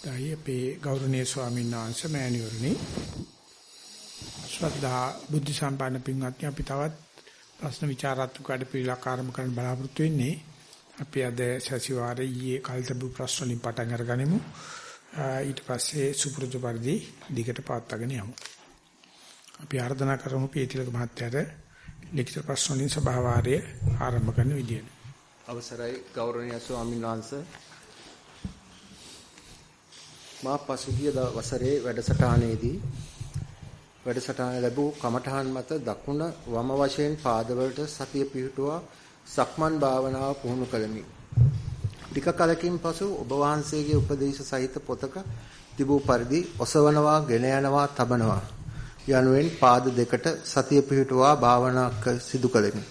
දැයි අපේ ගෞරවනීය ස්වාමීන් වහන්සේ මෑණිවරණි. ශ්‍රද්ධා බුද්ධ සම්පන්න පින්වත්නි අපි තවත් ප්‍රශ්න විචාරාත්මක වැඩ පිළිවෙලක් ආරම්භ කරන්න බලාපොරොත්තු වෙන්නේ. අපි අද සතිವಾರයේ ඊයේ කල්තබු ප්‍රශ්න වලින් පටන් අරගනිමු. ඊට පස්සේ සුපුරුදු පරිදි දිගට පවත්වාගෙන යමු. අපි ආර්දනා කරමු පීතිලක මහත්තයාට ලිඛිත ප්‍රශ්න වලින් සභාවාරය ආරම්භ කරන විදියට. අවසරයි ගෞරවනීය ස්වාමීන් වහන්සේ. මා පසුගිය වසරේ වැඩසටහනේදී වැඩසටහන ලැබූ කමඨහන් මත දකුණ වම වශයෙන් පාදවලට සතිය පිහිටුවා සක්මන් භාවනාව පුහුණු කළමි. ටික කලකින් පසු ඔබ වහන්සේගේ උපදේශ සහිත පොතක තිබූ පරිදි ඔසවනවා, ගෙන යනවා, තබනවා යනුවෙන් පාද දෙකට සතිය පිහිටුවා භාවනා සිදු කළෙමි.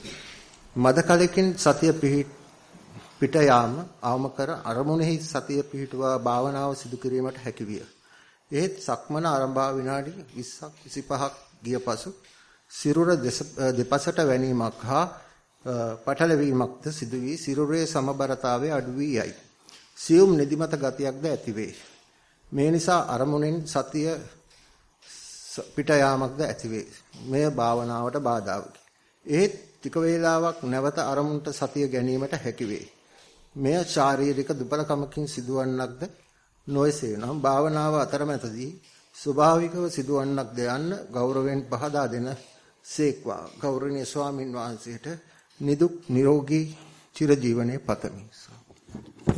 මද කලකින් සතිය පිහිට පිට යාම අවම කර අරමුණෙහි සතිය පිහිටුවා භාවනාව සිදු කිරීමට හැකි විය. එහෙත් සක්මන ආරම්භා විනාඩි 20ක් 25ක් ගිය පසු සිරුර දෙපසට වැනීමක් හා පටලවීමක්ද සිදු වී සිරුරේ සමබරතාවය අඩු වී යයි. සියුම් නිදිමත ගතියක්ද ඇතිවේ. මේ නිසා අරමුණෙන් සතිය පිට යාමක්ද ඇතිවේ. මෙය භාවනාවට බාධාවකි. එහෙත් ටික වේලාවක් නැවත අරමුණට සතිය ගැනීමට හැකි වේ. මෙය ශාරීරික දුබලකමකින් සිදුවන්නක්ද නොයසේ නම් භාවනාව අතරමැදදී ස්වභාවිකව සිදුවන්නක්ද යන්න ගෞරවයෙන් පහදා දෙන සේක්වා ගෞරවනීය ස්වාමින් වහන්සේට නිදුක් නිරෝගී චිරජීවනයේ පතමි.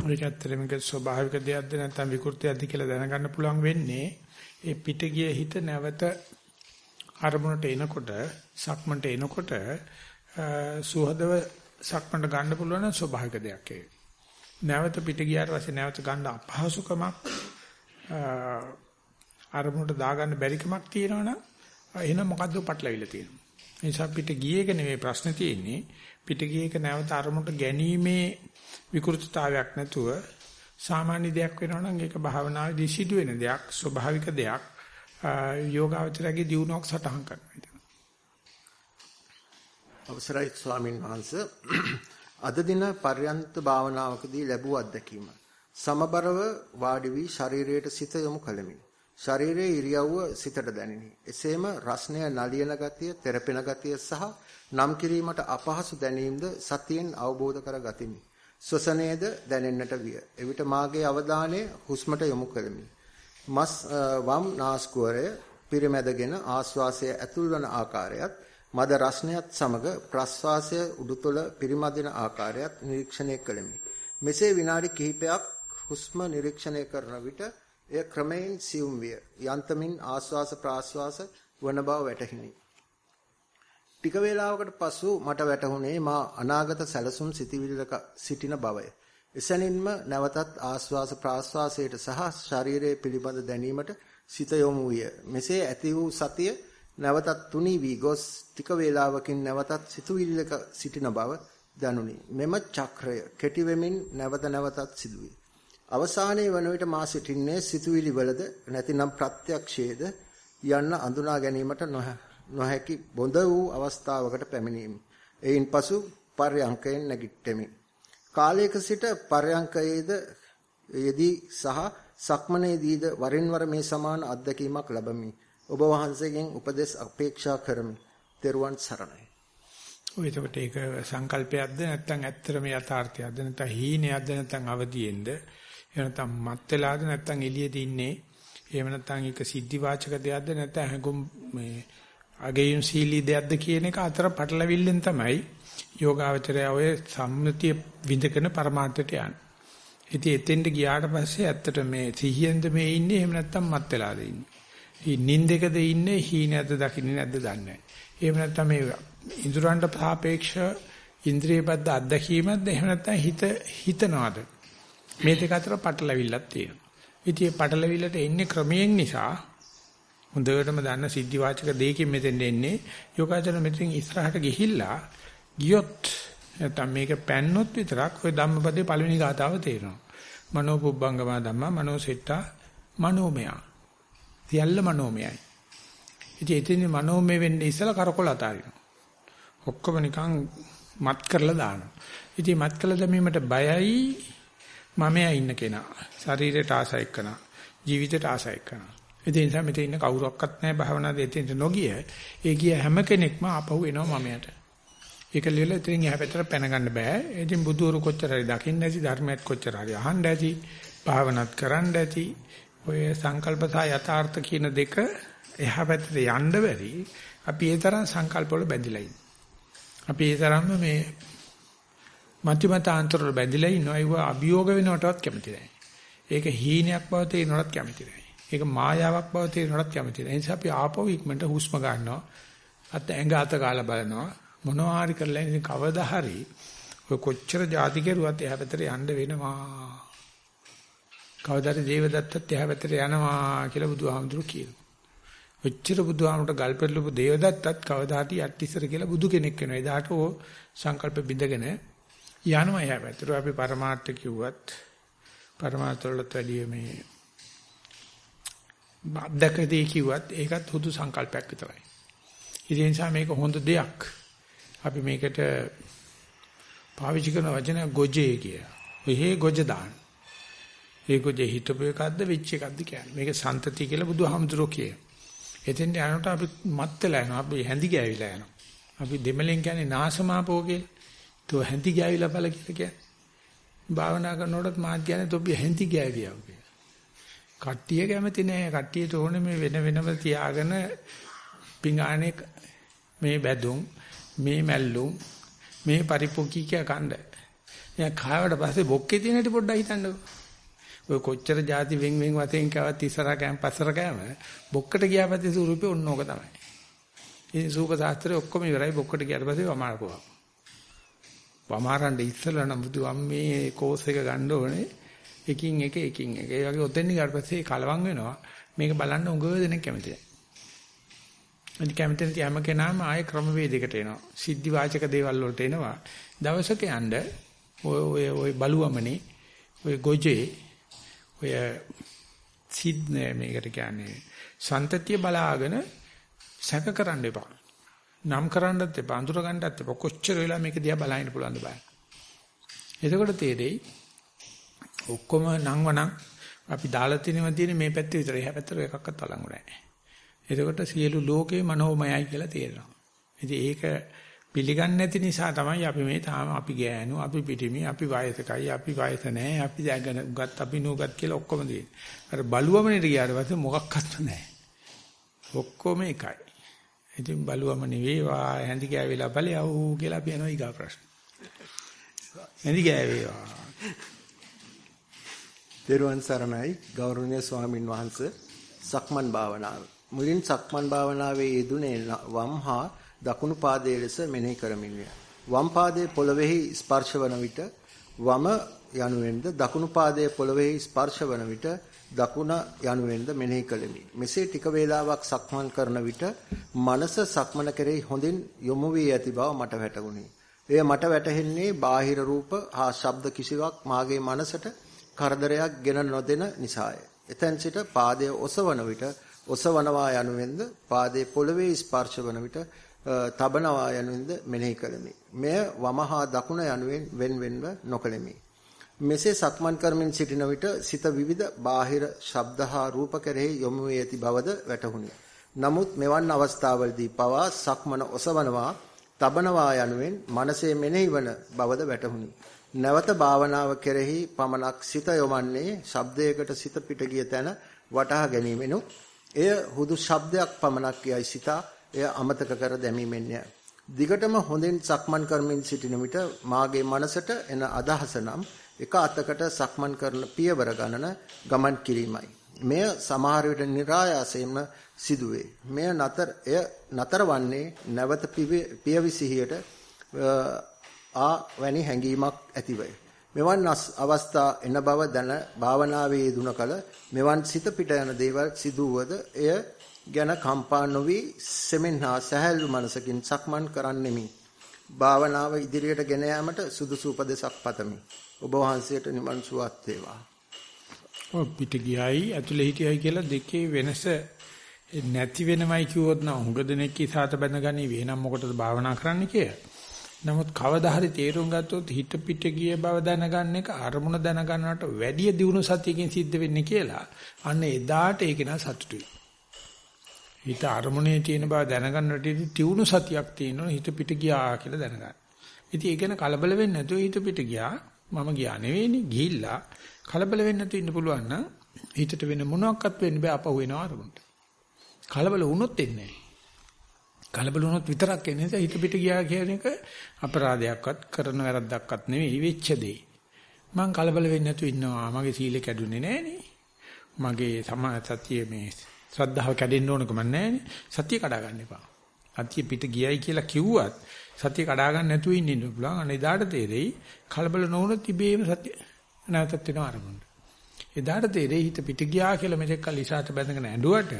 ඒක ඇත්තටම ස්වභාවික දෙයක්ද නැත්නම් විකෘතියක්ද කියලා දැනගන්න පුළුවන් වෙන්නේ ඒ පිටගිය හිත නැවත අරමුණට එනකොට සක්මන්ට එනකොට සුහදව සක්මන්ට ගන්න පුළුවන් ස්වභාවික දෙයක් ඒක. නැවත පිට ගියාට පස්සේ නැවත ගන්න අපහසුකමක් අරමුණට දාගන්න බැරිකමක් තියෙනවනම් එහෙනම් මොකද්ද පටලවිලා තියෙන්නේ. ඒ නිසා පිට ගියේක නෙමෙයි ප්‍රශ්නේ තියෙන්නේ. පිට ගියේක නැවත අරමුණට ගැනීමේ විකෘතතාවයක් නැතුව සාමාන්‍ය දෙයක් වෙනවා නම් ඒක භාවනාවේදී සිදුවෙන දෙයක් ස්වභාවික දෙයක් යෝගාවචරයේ දියුණුවක් සටහන් කරනවා. අවසරයි ස්වාමින් වහන්සේ අද දින පර්යන්ත භාවනාවකදී ලැබූ අත්දැකීම සමබරව වාඩි වී ශරීරයට සිත යොමු කළෙමි. ශරීරයේ ඉරියව්ව සිතට දැනිනි. එසේම රස්නය නලියන ගතිය, තෙරපෙන ගතිය සහ නම් කිරීමට අපහසු දැනීමද සතියෙන් අවබෝධ කර ගතිමි. ශ්වසනයේද දැනෙන්නට විය. එවිට මාගේ අවධානය හුස්මට යොමු කළෙමි. මස් වම් නාස්කුවරය පිරිමැදගෙන ආශ්වාසය ඇතුල් වන ආකාරයත් මද රස්නයත් සමග ප්‍රස්වාසය උඩුතල පිරිමදින ආකාරයත් නිරීක්ෂණය කළෙමි. මෙසේ විනාඩි කිහිපයක් හුස්ම නිරීක්ෂණය කරන විට එය ක්‍රමයෙන් සියුම් විය. යන්තමින් ආශ්වාස ප්‍රාශ්වාස වන බව වැටහිණි. ටික වේලාවකට පසු මට වැටහුණේ මා අනාගත සැලසුම් සිටිවිල්ලක සිටින බවය. එසැනින්ම නැවතත් ආශ්වාස ප්‍රාශ්වාසයට සහ ශරීරයේ පිළිබඳ දැනීමට සිත යොමු විය. මෙසේ ඇති වූ සතිය නැවතත් තුනී වී ගොස් ටික වේලාවකින් නැවතත් සිතුවිල්ලක සිටින බව දැනුනි. මෙම චක්‍රය කෙටි වෙමින් නැවත නැවතත් සිදුවේ. අවසානයේ වන විට මා සිටින්නේ සිතුවිලි වලද නැතිනම් ප්‍රත්‍යක්ෂයේද යන්න අඳුනා ගැනීමට නොහැකි බොඳ වූ අවස්ථාවකට පැමිණීමි. එයින් පසු පර්යංකයෙන් නැගිට්ටෙමි. කාලයක සිට පර්යංකයේද යෙදී සහ සක්මනේදීද වරින් වර මේ සමාන අත්දැකීමක් ලැබමි. ඔබ වහන්සේගෙන් උපදෙස් අපේක්ෂා කරමි. ත්වන් සරණයි. ඔය එතකොට ඒක සංකල්පයක්ද නැත්නම් ඇත්තටම යථාර්ථයක්ද නැත්නම් හීනයක්ද නැත්නම් අවදියෙන්ද එහෙම නැත්නම් මත් වෙලාද නැත්නම් එළියේදී ඉන්නේ එහෙම නැත්නම් ඒක සිද්ධි වාචක දෙයක්ද නැත්නම් හැඟුම් මේ අගයුම් සීලී දෙයක්ද කියන එක අතර පටලවිල්ලෙන් තමයි යෝගාවචරය ඔය සම්මුතිය විඳගෙන પરමාර්ථයට යන්නේ. ඉතින් එතෙන්ට ගියාට පස්සේ ඇත්තට මේ සිහියෙන්ද මේ ඉන්නේ එහෙම නැත්නම් මත් වෙලාද ඉන්නේ. නින්දකද ඉන්නේ හීනයක්ද දකින්නේ නැද්ද දන්නේ නැහැ. එහෙම නැත්නම් මේ ඉන්ද්‍රයන්ට සාපේක්ෂ ඉන්ද්‍රියපද්ද අත්දැකීමක්ද එහෙම නැත්නම් හිත හිතනවාද? මේ දෙක අතර පටලවිල්ලක් තියෙනවා. ඉතින් මේ පටලවිල්ලට එන්නේ ක්‍රමයෙන් නිසා හොඳටම දන්න සිද්ධිවාචක දෙයකින් මෙතෙන් එන්නේ යෝගාචර මෙතෙන් ඉස්සරහට ගිහිල්ලා ගියොත් නැත්නම් මේක පැන්නොත් විතරක් ওই ධම්මපදයේ පළවෙනි ගාතාව තේරෙනවා. මනෝ පුබ්බංගම ධම්මා මනෝ සෙට්ටා මනෝමයා සියල්ල මනෝමයයි. ඉතින් එතන මනෝමය වෙන්නේ ඉස්සලා කරකොල අතාරිනවා. ඔක්කොම නිකන් මත් කරලා දානවා. ඉතින් මත් කළ දැමීමට බයයි මමයා ඉන්න කෙනා. ශරීරයට ආසයි කරනවා. ජීවිතයට ආසයි කරනවා. ඒ නිසා මෙතන ඉන්න කවුරක්වත් නැහැ භාවනා දෙතෙන්ට නොගිය. ඒ ගිය හැම කෙනෙක්ම ආපහු එනවා මමයට. ඒක ලියලා ඉතින් එහා පැත්තට පැන ගන්න බෑ. ඉතින් බුදුවරු කොච්චර හරි දකින්න ඇති ධර්මයක් කොච්චර හරි අහන්න ඇති භාවනාත් කරන්න ඇති. ඔය සංකල්ප සහ යථාර්ථ කියන දෙක එහා පැත්තට යන්න බැරි. අපි ඒ තරම් සංකල්ප වල බැඳිලා ඉන්නේ. අපි ඒ තරම්ම මේ මතිමතාන්තර වල බැඳිලා ඉන්නවා. ඒව අභියෝග වෙනවටවත් කැමති නැහැ. ඒක හීනයක් බව තේරෙනවටත් කැමති නැහැ. ඒක මායාවක් බව තේරෙනවටත් කැමති නැහැ. ඒ නිසා අපි ආපහු ඉක්මනට හුස්ම ගන්නවා. අත ඇඟ අත ගාලා බලනවා. මොනවා හරි කරලා ඉතින් කවදා හරි ඔය කොච්චර ಜಾති කෙරුවත් එහා පැත්තට යන්න වෙනවා. කවදාද දේවදත්තත් එහා පැත්තට යනවා කියලා බුදුහාමුදුරු කියනවා. ඔච්චර බුදුහාමුදුරට ගල් පෙරළුපු දේවදත්තත් කවදාට යටිසර කියලා බුදු කෙනෙක් වෙනවා. එදාට ඕ සංකල්ප බිඳගෙන යනවා එහා පැත්තට. අපි පරමාර්ථ කිව්වත් පරමාර්ථ වලට වැඩිය මේ අත්දැකදී කිව්වත් ඒකත් හුදු සංකල්පයක් විතරයි. ඒ නිසා මේක හොඳ දෙයක්. අපි මේකට පාවිච්චි කරන වචන ගොජේ කිය. ඔහේ ගොජ දාන. ඒ ගොජේ හිතපු එකක්ද වෙච්ච එකක්ද කියන්නේ. මේක සන්තති කියලා බුදුහාමුදුරෝ කියේ. එතෙන් යනකොට අපි මත් වෙලා යනවා. අපි හැඳි ගෑවිලා යනවා. අපි දෙමලෙන් කියන්නේ නාසමාපෝ කියලා. તો හැඳි ගෑවිලා බල කියලා කියන්නේ. භාවනා කරනකොටත් මාත් කියන්නේ තොපි හැඳි ගෑවියා කියලා. කට්ටිය කැමති නෑ. කට්ටියට ඕනේ මේ වෙන වෙනම තියාගෙන පිඟානේ මේ බැදුම් මේ මැල්ලුම් මේ පරිපොකි කිය කණ්ඩ. එයා කාවට පස්සේ බොක්කේ තියෙන හැටි පොඩ්ඩක් හිතන්නකෝ. ඔය කොච්චර ಜಾති වෙන් වෙන් වතෙන් කවත් ඉස්සරහ කෑම පස්සර කෑම බොක්කට ගියා පස්සේ ස්වරූපේ ඔන්න ඕක තමයි. ඉතින් සූප ශාස්ත්‍රය ඔක්කොම ඉවරයි බොක්කට ගියාට පස්සේ වමාරකුවා. වමාරන්න ඉස්සලා නම් බුදු අම්මේ කෝස් එක ගන්න ඕනේ. එකින් එක එකින් එක. ඒ වගේ ඔතෙන් ගියාට පස්සේ කලවම් වෙනවා. මේක බලන්න උගව දෙනෙක් කැමති නැහැ. අනිත් කැමති නැති හැම කෙනාම ආයේ ක්‍රමවේදයකට එනවා. සිද්ධි වාචක දේවල් වලට එනවා. දවසක යන්න ඔය ඔය ඔය බලුවමනේ ඔය ගොජේ ඔය සිද්ද මේකට කියන්නේ සන්තතිය බලාගෙන සැක කරන්න එපා. නම් කරන්නත් එපා, අඳුර ගන්නත් එපා. කොච්චර වෙලා මේක දිහා බලන්න පුළුවන්ද බලන්න. එතකොට තේරෙයි ඔක්කොම නංවනම් අපි දාලා තිනෙම තියෙන මේ පැත්තේ විතරයි. එහා පැත්තට එකක්වත් අලංගු නැහැ. එතකොට සියලු ලෝකේ මනෝමයයි කියලා තේරෙනවා. ඉතින් ඒක පිළිගන්නේ නැති නිසා තමයි අපි මේ තාම අපි ගෑනු, අපි පිටිමි, අපි වයසකයි, අපි වයස නැහැ, අපි දැගන උගත්, අපි නුගත් කියලා ඔක්කොම තියෙනවා. අර බලුවමනේ ගියාට පස්සේ මොකක්වත් නැහැ. ඔක්කොම එකයි. ඉතින් බලුවම නෙවෙයිවා හැඳි ගෑවිලා බලයව කියලා අපි යනවා ඊගා ප්‍රශ්න. හැඳි ගෑවේවා. දේරුවන් සරණයි ගෞරවනීය ස්වාමින් වහන්සේ සක්මන් භාවනාව මුලින් සක්මන් භාවනාවේ යෙදුනේ වම් හා දකුණු පාදයේ ලෙස මෙනෙහි කරමින්ය. වම් පාදයේ පොළවේහි ස්පර්ශ වන විට වම යනුවෙන්ද දකුණු පාදයේ පොළවේහි ස්පර්ශ වන විට දකුණ යනුවෙන්ද මෙනෙහි කළෙමි. මෙසේ ටික වේලාවක් සක්මන් කරන විට මනස සක්මන කෙරෙහි හොඳින් යොමු වී ඇති බව මට වැටහුණි. එය මට වැටහෙන්නේ බාහිර රූප හා ශබ්ද කිසිවක් මාගේ මනසට කරදරයක් ගෙන නොදෙන නිසාය. එතෙන් සිට පාදයේ ඔසවන විට ඔසවනවා යනුවෙන්ද පාදයේ පොළවේ ස්පර්ශ වන විට තබනවා යනුවෙන්ද මෙනෙහි කළෙමි. මෙය වමහා දකුණ යනුවෙන් wen wenව නොකළෙමි. මෙසේ සක්මන් කරමින් සිටින විට සිත විවිධ බාහිර ශබ්ද හා රූප කෙරෙහි යොමු වී ඇති බවද වැටහුණි. නමුත් මෙවන් අවස්ථාවලදී පවා සක්මන ඔසවනවා තබනවා යනුවෙන් මනසේ මෙනෙහි වන බවද වැටහුණි. නැවත භාවනාව කෙරෙහි පමණක් සිත යොමන්නේ ශබ්දයකට සිත පිට ගිය තැන වටහා ගැනීමෙනුත් එය හුදු ශබ්දයක් පමණක් යයි සිතා එය අමතක කර දැමීමෙන්ය. දිගටම හොඳින් සක්මන් කරමින් සිටින විට මාගේ මනසට එන අදහස නම් එක අතකට සක්මන් කරන පියවර ගණන ගමන් කිරීමයි. මෙය සමහර විට નિરાයාසයෙන්ම සිදුවේ. මෙය නතර එය නතර වන්නේ නැවත පියවිසිහියට ආ වැනි හැඟීමක් ඇතිවයි. මෙවන් අවස්ථා එන බව දැන භාවනාවේ යෙදුන කල මෙවන් සිත පිට යන දේවල් සිදුවද එය ගැන කම්පා නොවි සෙමෙන්හා සහැල්ලු මනසකින් සක්මන් කරන්නෙමි. භාවනාව ඉදිරියට ගෙන යාමට සුදුසු උපදේශක් පතමි. ඔබ වහන්සේට නිවන් සුවත් වේවා. ඔව් පිට ගියයි ඇතුලේ හිටියයි කියලා දෙකේ වෙනස නැති වෙනමයි කිව්වොත් නම් හුඟ දෙනෙක් ඉසాత බඳගනි වෙනම් මොකටද භාවනා කරන්න කියලා. නමුත් කවදා හරි තේරුම් ගත්තොත් හිත පිට ගිය බව දැනගන්න එක අරමුණ දැනගන්නවට වැඩිය දියුණු සතියකින් සිද්ධ වෙන්නේ කියලා. අන්න එදාට ඒක නා සතුටුයි. හිත අරමුණේ තියෙන බව දැනගන්නට දියුණු සතියක් තියෙනවා හිත පිට ගියා කියලා දැනගන්න. ඉතින් ඒ ගැන කලබල වෙන්නේ නැතුව හිත පිට ගියා මම ගියා නෙවෙයිනේ ගිහිල්ලා කලබල වෙන්නේ නැතුව ඉන්න පුළුවන් නම් හිතට වෙන මොනවත් වෙන්න බෑ අපහු වෙනවා අරමුණට. කලබල වුණොත් එන්නේ නැහැ. කලබල වුණොත් විතරක් එන්නේ නැහැ. හිත පිට ගියා කියන එක අපරාධයක්වත් කරන වැරද්දක්වත් නෙවෙයි වෙච්ච දෙයි. මං කලබල වෙන්නේ නැතුව ඉන්නවා. මගේ සීල කැඩුනේ නැහනේ. මගේ සමා සතිය මේ ශ්‍රද්ධාව කැඩෙන්න ඕනකම නැහනේ. සතිය කඩා ගන්න එපා. සතිය පිට ගියයි කියලා කිව්වත් සතිය කඩා ගන්න නැතුව ඉන්න ඉන්න පුළුවන්. අනේ එදාට තේරෙයි කලබල නොවුනොත් ඉබේම සතිය නැවතත් වෙනවා අරමුණට. එදාට තේරෙයි හිත පිට ගියා කියලා මෙතෙක් කල් ඉසాత බැඳගෙන ඇඬුවට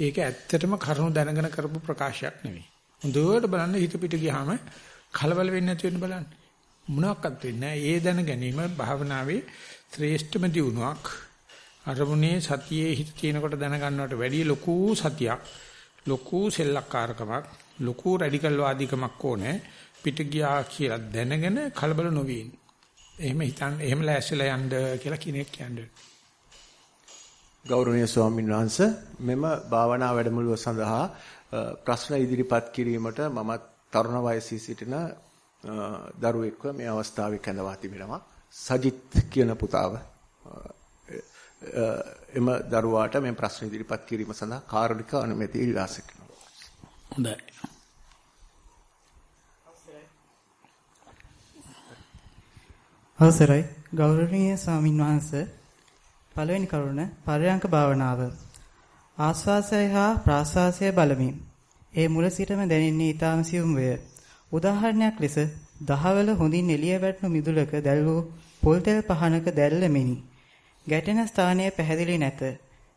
ඒක ඇත්තටම කරුණු දැනගෙන කරපු ප්‍රකාශයක් නෙවෙයි. හොඳට බලන්න හිත පිට ගියාම කලබල වෙන්නේ නැති වෙන්න බලන්න. මොනවාක්වත් වෙන්නේ නැහැ. ඒ දැන ගැනීම භාවනාවේ ශ්‍රේෂ්ඨම දියුණුවක්. අරමුණේ සතියේ හිත තියෙනකොට දැනගන්නවට වැඩිය ලොකු සතියක් ලොකු සෙල්ලක්කාරකමක් ලොකු රැඩිකල් වාදීකමක් ඕනේ පිට ගියා කියලා දැනගෙන කලබල නොවී ඉන්න. එහෙම හිතන්න එහෙම ලෑස්තිලා යන්න කියලා කෙනෙක් කියන්නේ. ගෞරවනීය ස්වාමීන් වහන්සේ මෙම භාවනා වැඩමුළුව සඳහා ප්‍රශ්න ඉදිරිපත් කිරීමට මම තරුණ වයසේ සිටින දරුවෙක්ව මේ අවස්ථාවේ කැඳවා තිබෙනවා. සජිත් කියන පුතාව එම දරුවාට මේ ප්‍රශ්න ඉදිරිපත් කිරීම සඳහා කාරුණික අනුමැතිය ඉල්ලා සිටිනවා. හොඳයි. අවසරයි ගෞරවනීය ස්වාමින් වහන්සේ පළවෙනි කරුණ පරයන්ක භාවනාව ආස්වාසය හා ප්‍රාස්වාසය බලමින් ඒ මුල සිටම දැනෙන්නේ ඊටාම සියුම් වේ උදාහරණයක් ලෙස දහවල හොඳින් එළිය වැටුණු මිදුලක දැල් වූ පොල් තෙල් පහනක දැල්ල මෙනි ගැටෙන ස්ථානය පැහැදිලි නැත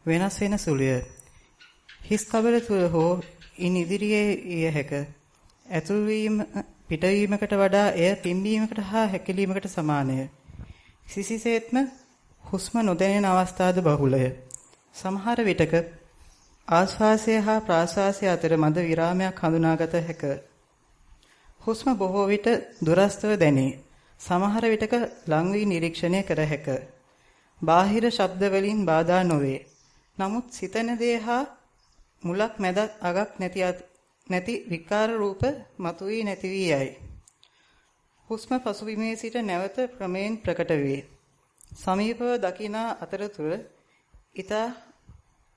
වෙනස් වෙන සුළුය හිස් කබල තුල හෝ ඉන් ඉදිරියේ ඊය හැක ඇතුල් වීම පිටවීමකට වඩා එය පිම්බීමකට හා හැකිලීමකට සමානය. සිසිසේත්ම හුස්ම නොදැනෙන අවස්ථාද බහුලය. සමහර විටක ආශ්වාසය හා ප්‍රාශ්වාසය අතර මද විරාමයක් හඳුනාගත හැක. හුස්ම බොහෝ විට දුරස්තව දැනේ. සමහර විටක ලං වී නිරීක්ෂණය කර හැක. බාහිර ශබ්ද වලින් බාධා නොවේ. නමුත් සිතන දේ හා මුලක් මැදක් අගක් නැති නැති විකාර රූප මතුවී නැති වී යයි. හුස්ම පසුබිමේ සිට නැවත ක්‍රමයෙන් ප්‍රකට වේ. සමීපව දකිනා අතරතුර ඊතා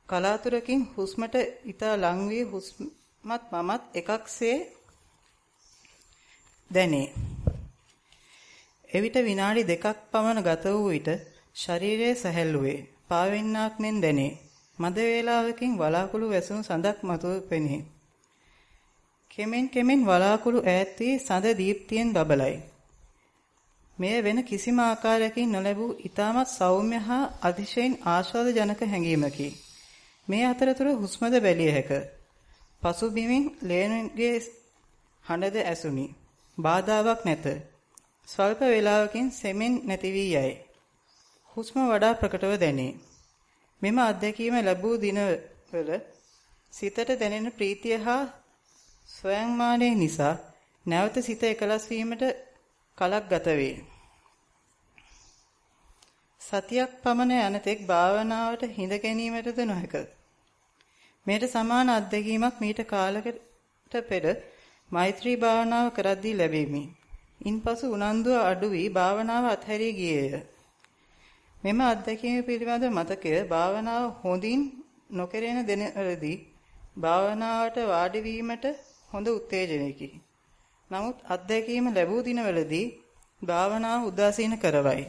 කලාතුරකින් හුස්මට ඊතා ලං වී හුස්මත් මමත් එකක්සේ දැනේ. එවිට විනාඩි දෙකක් පමණ ගත වූ විට ශරීරයේ සැහැල්ලු වේ. පාවෙන්නාක් මෙන් දැනේ. මද වේලාවකින් වලාකුළු වැසුණු සඳක් මතුව පෙනේ. කෙමෙන් කෙමෙන් වලාකුළු ඈත් වී සඳ දීප්තියෙන් බබලයි. මෙය වෙන කිසිම ආකාරයකින් නොලැබූ ඊටමත් සෞම්‍ය හා අතිශයින් ආස්වාදජනක හැඟීමකි. මේ අතරතුර හුස්මද බැලිය හැක. පසුබිමින් ලේනුගේ හඬද ඇසුනි. බාධාවක් නැත. ස්වල්ප වේලාවකින් සෙමෙන් නැති වී යයි. හුස්ම වඩා ප්‍රකටව දැනේ. මෙම අත්දැකීම ලැබූ දිනවල සිතට දැනෙන ප්‍රීතිය හා ස්වයංමානයේ නිසා නැවත සිත එකලස් වීමට කලක් ගත වේ. සතියක් පමණ යන තෙක් භාවනාවට හිඳ ගැනීමටද නොහැක. මේට සමාන අත්දැකීමක් මීට කාලයකට පෙර මෛත්‍රී භාවනාව කරද්දී ලැබෙමි. ඉන්පසු උනන්දුව අඩු වී භාවනාව අත්හැරී ගියේය. මෙම අත්දැකීම පිළිබඳ මතකය භාවනාව හොඳින් නොකරන දිනවලදී භාවනාවට වාඩි වීමට හොඳ උත්තේජනයකි. නමුත් අත්දැකීම ලැබූ දිනවලදී භාවනාව උදාසීන කරවයි.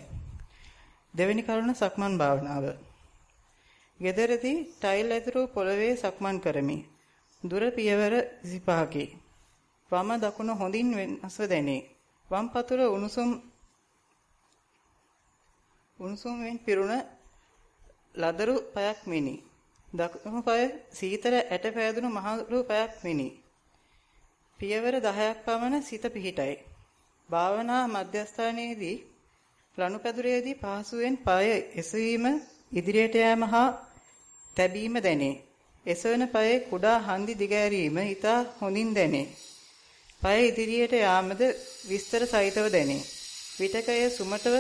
දෙවෙනි කරුණ සක්මන් භාවනාව. ගෙදරදී ටයිල් ඇතුළු පොළවේ සක්මන් කරමි. දුර පියවර 25කි. වම දකුණ හොඳින් වෙනස්ව දැනේ. වම් පතුල උණුසුම් උණුසුම්ෙන් පිරුණ ලදරු පයක් මිනි. දකුණු පාය සීතල ඇට පෑදුණු මහලු පයක් මිනි. පියවර 10ක් පමණ සිත පිහිටයි. භාවනා මධ්‍යස්ථානයේදී ලනුපැදුරේදී පහසුවෙන් පාය එසවීම ඉදිරියට යෑම හා තැබීම දැනේ. එසවන පායේ කුඩා හන්දි දිගෑරීම ඊට හොඳින් දැනේ. පය ඉදිරියට යාමද විස්තර සහිතව දැනේ. විටකය සුමටව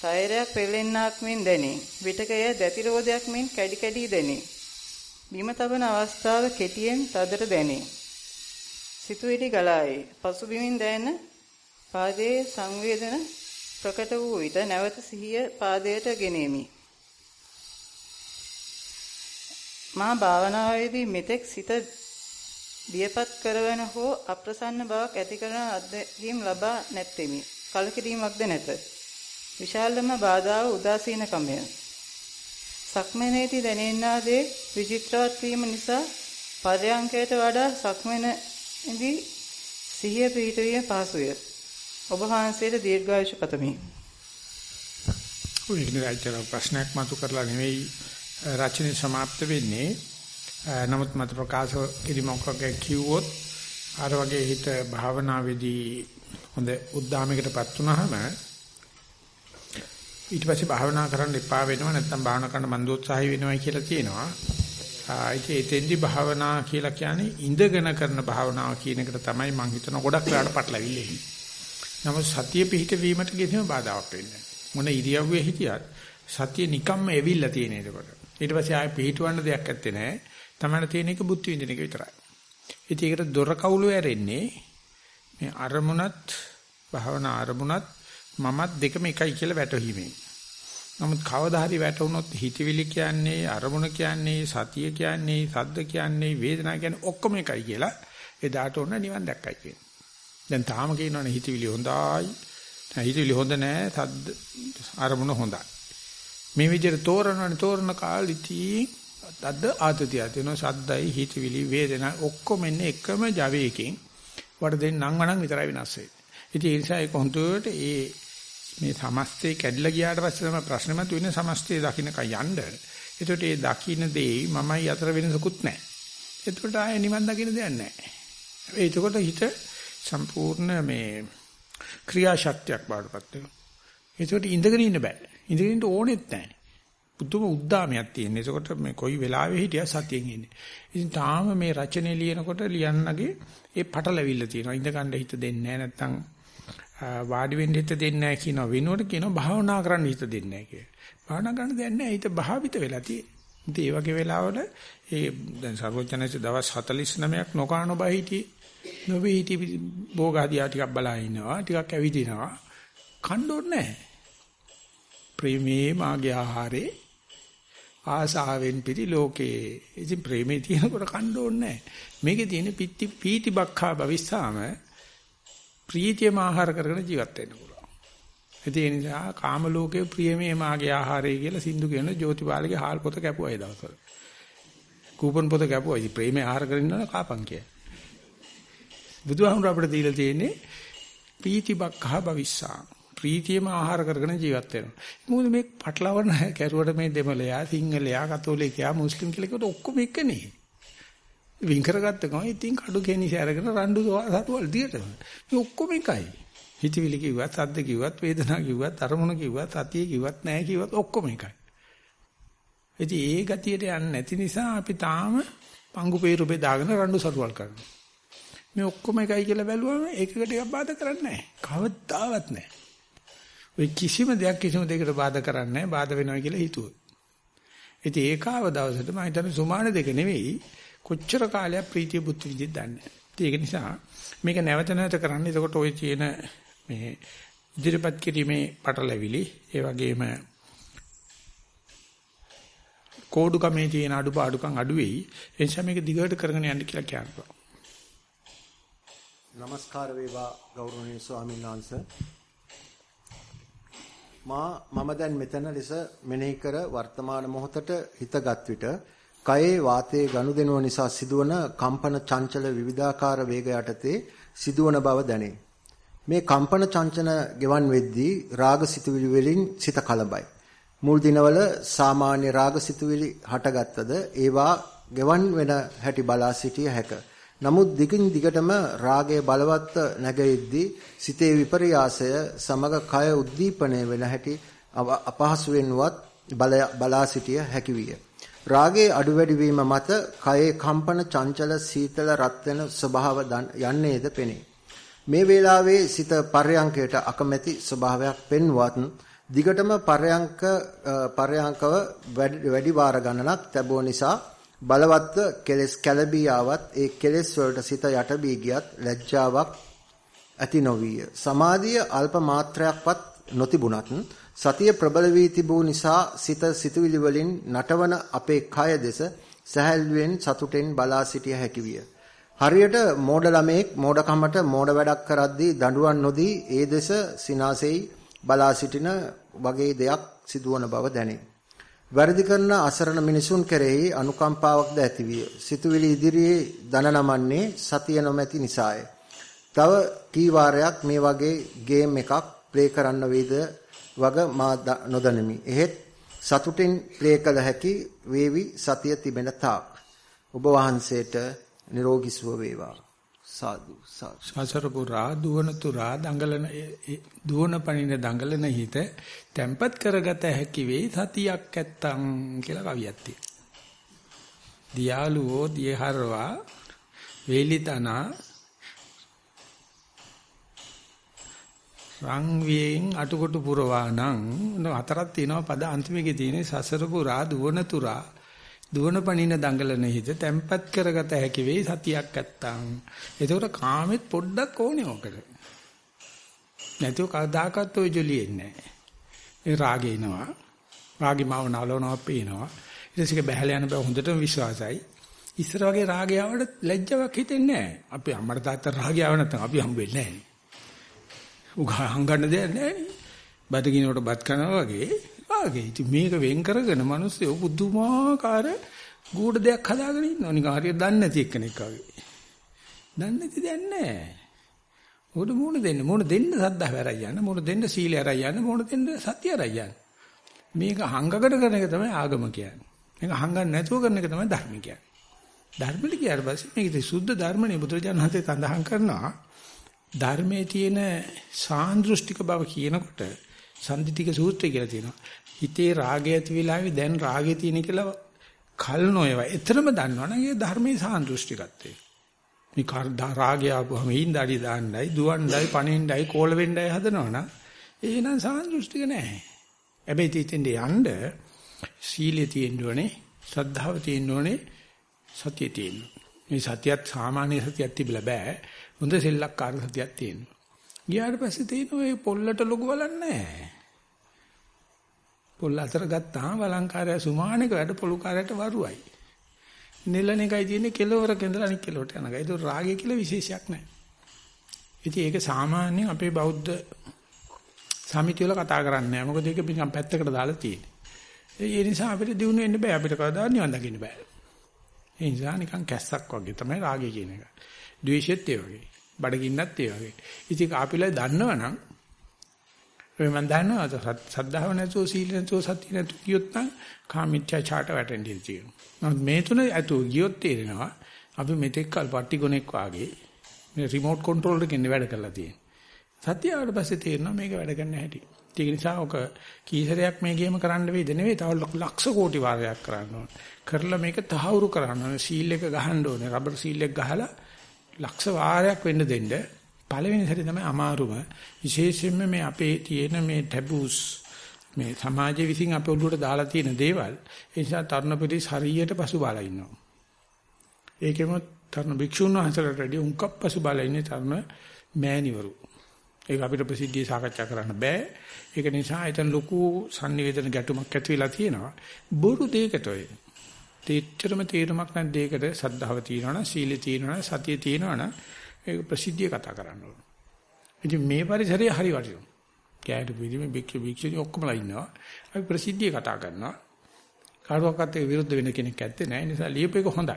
ටයරයක් පෙරලෙන්නාක් මෙන් දැනේ. විටකය දැතිරෝධයක් මෙන් කැඩි කැඩි දැනේ. බිම තබන අවස්ථාව කෙටියෙන් තදට දැනේ. සිතුවිලි ගලායේ. පසුබිමින් දැනෙන පාදයේ සංවේදන ප්‍රකට වූ විට නැවත සිහිය පාදයට ගෙනෙමි. මා භාවනාවේදී මෙතෙක් සිත දියපත් කරවන හෝ අප්‍රසන්න බවක් ඇති කරන අත්දැකීම් ලබා නැත්ෙමි. කලකිරීමක්ද නැත. විශාලම බාධාව උදාසීනකමය. සක්මනේදී දැනෙන්නා දේ විචිත්‍රවත් වීම නිසා පරයන්කයට වඩා සක්මනේදී සිහිය පිහිටුවීම පහසුය. ඔබ වහන්සේට දීර්ඝායුෂ පතමි. ඔය ඉතින් ප්‍රශ්නයක් මතු කරලා නෙවෙයි රචනය સમાપ્ત වෙන්නේ. නමුත් මත ප්‍රකාශ කිරීමක් වගේ කිව්වොත් අර වගේ හිත භාවනාවේදී හොඳ උද්දාමයකටපත් වුනහම ඊට පස්සේ භාවනා කරන්න එපා වෙනවා නැත්නම් භාවනා කරන්න මන්දෝත්සාහය වෙනවයි කියලා කියනවා. ආයිත් එතෙන්දි භාවනා කියලා කියන්නේ ඉඳගෙන කරන භාවනාව කියන එකට තමයි මම හිතන ගොඩක් වෙලාට පටලවිල්ල එන්නේ. නමුත් සතිය පිහිට වීමට කිසිම බාධාවක් වෙන්නේ නැහැ. මොන ඉරියව්වේ හිටියත් සතිය නිකම්ම එවිල්ලා තියෙන එතකොට. ඊට පස්සේ ආයෙ පිහිටවන්න දෙයක් නැත්තේ නෑ. තමයි තියෙන එක බුද්ධ විඳින එක විතරයි. ඉතින් ඒකට දොර කවුළු ඇරෙන්නේ මේ අරමුණත් භාවනා අරමුණත් මමත් දෙකම එකයි කියලා වැටහීමෙන්. නමුත් කවදා හරි වැටුනොත් හිතවිලි කියන්නේ අරමුණ කියන්නේ සතිය කියන්නේ සද්ද කියන්නේ වේදනා කියන්නේ ඔක්කොම එකයි කියලා එදාට ඕන නිවන් දැක්කයි කියන්නේ. දැන් තාම කියනවනේ හිතවිලි හොඳයි. හිතවිලි හොඳ නෑ සද්ද අරමුණ හොඳයි. මේ විදිහට තෝරනවනේ තෝරන කාලිතී අද්ද ආතතිය තියෙනවා සද්දයි හිතවිලි වේදනා ඔක්කොම එන්නේ එකම ජවයකින් වට දෙන්න නම් වණන් විතරයි වෙනස් වෙන්නේ. ඉතින් ඒ නිසා ඒක හොඳට ඒ මේ සමස්තේ කැඩිලා ගියාට පස්සේ තමයි ප්‍රශ්නේ මතුවෙන්නේ සමස්තේ දකින්නක යන්න. එතකොට ඒ දකින්න දේ මමයි අතර වෙනසකුත් නැහැ. එතකොට ආයේ නිවන් දකින්න දෙයක් නැහැ. එතකොට හිත සම්පූර්ණ මේ ක්‍රියාශක්තියක් බාටපත් වෙනවා. එතකොට ඉඳගෙන ඉන්න බෑ. ඉඳගෙන ඉන්න ඕනෙත් නැහැ. පුදුම උද්දාමයක් තියෙන. ඒකට මේ කොයි වෙලාවෙ හිටියා සතියෙන් ඉන්නේ. ඉතින් තාම මේ රචනය ලියනකොට ලියන්නගේ ඒ පටලවිල්ල තියෙනවා. ඉඳ ගන්න හිත දෙන්නේ නැහැ නැත්තම් වාඩි වෙන්න හිත දෙන්නේ නැහැ කියන වෙනුවට කියනවා භාවනා කරන්න හිත දෙන්නේ නැහැ කියලා. භාවනා කරන්න දෙන්නේ නැහැ. හිත භාවිත වෙලා තියෙන්නේ. ඉතින් ඒ වගේ වෙලාවල ඒ දැන් සර්වඥාන්සේ දවස් 49ක් නොකානෝ බයි හිටියේ. නොවේ හිටි භෝගාදියා ටිකක් බලා ඉන්නවා. ටිකක් ඇවිදිනවා. කණ්ඩෝන්නේ නැහැ. ප්‍රේමේ මාගේ ආහාරේ ආසාවෙන් පිරි ලෝකේ. ඉතින් ප්‍රේමේ තියෙනකොට කණ්ඩෝන්නේ නැහැ. මේකේ තියෙන පිටි පීති බක්ඛා භවිස්සාම ප්‍රීතියම ආහාර කරගෙන ජීවත් වෙන්න පුළුවන්. ඒ නිසා කාම ලෝකයේ ප්‍රියමේ මාගේ ආහාරය කියලා සින්දු කියන ජෝතිපාලගේ හාල් පොත කැපුවා ඒ දවස්වල. කූපන් පොත කැපුවා. ඉතින් ප්‍රේමේ ආහාර කරගෙන ඉන්නවා කාපන් කිය. බුදුහාමුදුර අපිට දීලා තියෙන්නේ පීතිබක්ඛහ භවිස්සා. ප්‍රීතියම ආහාර කරගෙන ජීවත් වෙනවා. මොකද මේ පටලවන කැරුවට මේ දෙමළයා, සිංහලයා, කතෝලිකයා, මුස්ලිම් කියලා කිව්වට ඔක්කොම එකනේ. වින් කරගත්ත ගමන් ඉතින් කඩු කෙනිස අරගෙන රණ්ඩු සතුවල් දියට මේ ඔක්කොම එකයි. හිතවිලි කිව්වත් සද්ද කිව්වත් වේදනා කිව්වත් අරමුණ කිව්වත් සතිය කිව්වත් නැහැ කිව්වත් ඔක්කොම එකයි. ඉතින් ඒ ගතියට යන්නේ නැති නිසා අපි තාම පංගු peeru බෙදාගෙන රණ්ඩු සතුවල් කරනවා. මේ ඔක්කොම එකයි කියලා බැලුවම ඒකකට එකක් බාධා කරන්නේ නැහැ කවදාවත් නැහැ ඔය කිසිම දෙයක් කිසිම දෙයකට බාධා කරන්නේ නැහැ බාධා වෙනවා කියලා හිතුවොත්. ඉතින් ඒකාව දවසට මම හිතන්නේ සුමාන දෙක නෙවෙයි. කොච්චර කාලයක් ප්‍රීතිය බුද්ධ විදිහට දන්නේ. ඒක නිසා මේක නැවත නැවත කරන්න. එතකොට ওই තියෙන මේ ඉදිරිපත් කිරීමේ පටලැවිලි ඒ වගේම කෝඩුකමේ තියෙන අඩුපාඩුකම් අඩු වෙයි. ඒ නිසා මේක දිගට කරගෙන යන්න කියලා කියනවා. নমස්කාර වේවා ගෞරවනීය ස්වාමීන් වහන්සේ. මා මම දැන් මෙතන ලෙස මෙනෙහි කර වර්තමාන මොහොතට හිතගත් විට කයේ වාතයේ ගනුදෙනුව නිසා සිදුවන කම්පන චංචල විවිධාකාර වේග යටතේ සිදුවන බව දැනේ. මේ කම්පන චංචන ගෙවන් වෙද්දී රාග සිතුවිලි වලින් සිත කලබයි. මුල් දිනවල සාමාන්‍ය රාග සිතුවිලි හටගත්තද ඒවා ගෙවන් වෙන හැටි බලා සිටිය හැක. නමුත් දිගින් දිගටම රාගය බලවත් නැගෙද්දී සිතේ විපර්යාසය සමග කය උද්දීපනය වෙන හැටි අපහසුවෙන්වත් බලා සිටිය හැකි විය. රාගයේ අඩු වැඩි වීම මත කයේ කම්පන චංචල සීතල රත් වෙන ස්වභාව යන්නේද පෙනේ. මේ වේලාවේ සිත පර්යංකයට අකමැති ස්වභාවයක් පෙන්වත් දිගටම පර්යංක පර්යංකව වැඩි වාර ගණනක් ලැබුව නිසා බලවත්ව කෙලස් කැළඹී ආවත් ඒ කෙලස් වලට සිත යට බී ගියත් ලැජ්ජාවක් ඇති නොවිය. සමාධිය අල්ප මාත්‍රයක්වත් නොතිබුණත් සතිය ප්‍රබල වී තිබූ නිසා සිත සිතුවිලි වලින් නටවන අපේ කය දෙස සහැල්ලුවෙන් සතුටෙන් බලා සිටිය හැකි විය. හරියට මෝඩ ළමෙක් මෝඩකමට මෝඩ වැඩක් කරද්දී දඬුවම් නොදී ඒ දෙස සිනාසෙයි බලා සිටින වගේ දෙයක් සිදුවන බව දැනේ. වැරදි කරන අසරණ මිනිසුන් කෙරෙහි අනුකම්පාවක්ද ඇතිවිය. සිතුවිලි ඉදිරියේ දන නමන්නේ සතිය නොමැති නිසාය. තව කී වාරයක් මේ වගේ ගේම් එකක් ප්ලේ කරන්න වේද වග මා නොදනිමි. එහෙත් සතුටින් ප්ලේ කළ හැකි වේවි සතිය තිබෙන තාක්. ඔබ වහන්සේට නිරෝගී සුව වේවා. සාදු සාදු. සසර පුරා දුවන තුරා දඟලන දුවන පණින දඟලන හිත තැම්පත් කරගත හැකි වෙයි සතියක් ඇත්තම් කියලා කවියක් තියෙනවා. දියාලුවෝ දියහරවා වේලිතනා රංවියෙන් අටකොටු පුරවා නම් හතරක් තියෙනවා පද අන්තිමේකේ තියෙන්නේ සසර පුරා දුවන තුරා දුවන පණින දඟලන හිත තැම්පත් කරගත හැකි වෙයි සතියක් නැත්තම්. ඒතකොට කාමෙත් පොඩ්ඩක් ඕනේ ඔකට. නැතුව කවදාකවත් ඔය ජොලියෙන්නේ නැහැ. ඒ රාගේ එනවා. රාගේ මාව නලවනවා පේනවා. ඊට පස්සේ බහැල යන බව හොඳටම විශ්වාසයි. ඉස්සර වගේ රාගයවට ලැජ්ජාවක් හිතෙන්නේ නැහැ. අපි අම්මට තාත්තා රාගයව නැත්තම් අපි හම්බෙන්නේ නැහැ. උගා හංගන්න දෙයක් නැහැ නේ. බඩගිනවට බත් කනවා වගේ වාගේ. ඉතින් මේක වෙන් කරගෙන මිනිස්සු පුදුමාකාර ගුඩ දෙයක් හදාගෙන ඉන්නවා. නිකන් හරියට දන්නේ නැති එක්කෙනෙක් වගේ. දන්නේ නැති දෙයක් නැහැ. උඩ මොන දෙන්න මොන දෙන්න සද්දා වැරයි යන්න මොන දෙන්න සීලය අරයි යන්න මොන දෙන්න සත්‍ය අරයි යන්න. මේක හංගකට කරන එක තමයි ආගම කියන්නේ. මේක හංගන්න නැතුව කරන එක තමයි ධර්ම කියන්නේ. ධර්මෙට කියාර පස්සේ මේක සුද්ධ ධර්මනේ බුදුරජාණන් වහන්සේ සඳහන් කරනවා. ධර්මයේ තියෙන සාන්දෘෂ්ටික බව කියනකොට සම්දිතික සූත්‍රය කියලා තියෙනවා. හිතේ රාගය ඇති වෙලාවේ දැන් රාගය තියෙන කියලා කල් නොයව. එතරම් දන්නවනම් ඒ ධර්මයේ සාන්දෘෂ්ටිකත්වය. මේ කාර්දා රාගය ආවම හිඳාඩි දාන්නයි, දුවන්නයි, පණින්නයි, කෝල වෙන්නයි හදනවනම් එහෙනම් සාන්දෘෂ්ටික නැහැ. හැබැයි තීතෙන්ද යන්න සීලය තියෙන්න ඕනේ, ශ්‍රද්ධාව තියෙන්න ඕනේ, සතිය තියෙන්න. මේ සතියත් සාමාන්‍ය සතියක් තිබිලා බෑ. හොඳ සෙල්ලක්කාර සතියක් තියෙනවා. ගියාට පස්සේ තේිනවා මේ පොල්ලට ලොකු බලන්නේ නැහැ. පොල් අතර ගත්තාම වළංකාරය සුමානක වැඩ පොලුකාරයට වරුවයි. නෙලන එකයි තියෙන්නේ කෙලවරක ඉඳලා අනිත් කෙලවට යනකයි. ඒක රාගය කියලා විශේෂයක් නැහැ. ඉතින් ඒක සාමාන්‍යයෙන් අපේ බෞද්ධ සමිතිය වල කතා කරන්නේ නැහැ. මොකද ඒක නිකන් පැත්තකට දාලා තියෙන්නේ. ඒ නිසා අපිට දිනු වෙන්න බෑ. අපිට කවදා නිවන් දකින්න බෑ. ඒ නිසා නිකන් කැස්සක් වගේ තමයි රාගය කියන එක. ද්වේෂෙත් ඒ වගේ. බඩගින්නත් ඒ වගේ. ඉතින් ආපිලා දන්නවනම් ඔය මම දන්නවා සද්ධාව නැතුව සීල නැතුව සතිය නැතුව කියොත් නම් කාමීච්ඡාචාට වැටෙන්නේ තියෙනවා. නමුත් මේ තුන ඇතුව ගියොත් තේරෙනවා අපි මෙතෙක් කල් පට්ටි ගොනෙක් වාගේ මේ රිමෝට් කන්ට්‍රෝල් එකෙන් වැඩ කරලා තියෙන්නේ. සතිය ආවට පස්සේ තේරෙනවා මේක වැඩ කරන්න හැටි. ඒක නිසා ඔක කීසරයක් මේ ගේම කරන්න වෙයිද නෙවෙයි තව ලක්ෂ කෝටි වාරයක් කරන්න ඕන. කරලා මේක තහවුරු කරන්න ඕන. සීල් එක ගහන්න ඕනේ. රබර් සීල් එක ගහලා ලක්ෂ වාරයක් වෙන්න දෙන්න. පළවෙනි සැරේ තමයි අමාරුම. විශේෂයෙන්ම මේ අපේ තියෙන මේ ටැබූස් මේ සමාජයේ විසින් අපේ ඔළුවට දාලා තියෙන දේවල් ඒ නිසා තරුණ පිරිස් හරියට පසුබාලා ඉන්නවා. ඒකෙම තරුණ භික්ෂුන් වහන්සේලාට වැඩි උන්කප් පසුබාලා ඉන්නේ තරුණ මෑණිවරු. ඒක අපිට ප්‍රසිද්ධිය සාකච්ඡා කරන්න බෑ. ඒක නිසා එතන ලොකු sannivedana ගැටුමක් ඇති වෙලා තියෙනවා. බොරු දෙයකට ඔය. තේච්චරම තේරුමක් නැත් දෙයකට සද්ධාව තියෙනවනම් සීලය තියෙනවනම් සතිය තියෙනවනම් ඒක ප්‍රසිද්ධිය කතා කරන්න ඕන. ඉතින් මේ පරිසරය හරි වටිනවා. කෑට පිළිමේ බික්ක බික්ෂුනි ඔක්කොමලා ඉන්නවා. අපි ප්‍රසිද්ධිය කතා කරනවා. කාටවත් ඒක විරුද්ධ වෙන කෙනෙක් ඇත්තේ නැහැ. ඒ නිසා ලියපු එක හොඳයි.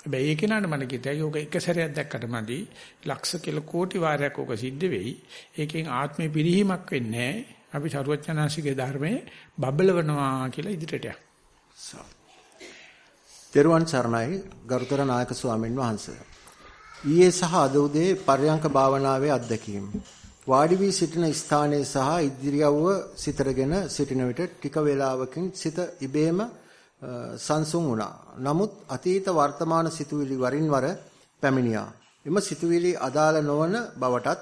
හැබැයි ඒක නට මම කිව්වා යෝග එක සැරයක් දැක්කට මදි ලක්ෂ කෙල කෝටි වාරයක් ඕක සිද්ධ වෙයි. ඒකෙන් ආත්මේ පිරිහීමක් වෙන්නේ නැහැ. අපි සරුවචනාංශිකේ ධර්මයේ බබලවනවා කියලා ඉදිරියට යනවා. තෙරුවන් සරණයි ගරුතර නායක ස්වාමීන් වහන්සේ. ඊයේ සහ අද උදේ පර්යංක භාවනාවේ අත්දැකීම්. වාඩි වී සිටින ස්ථානයේ සහ ඉදිරියව්ව සිතරගෙන සිටින විට ටික වේලාවකින් සිත ඉබේම සංසුන් වුණා. නමුත් අතීත වර්තමාන සිතුවිලි වරින් වර පැමිණියා. එම සිතුවිලි අදාළ නොවන බවටත්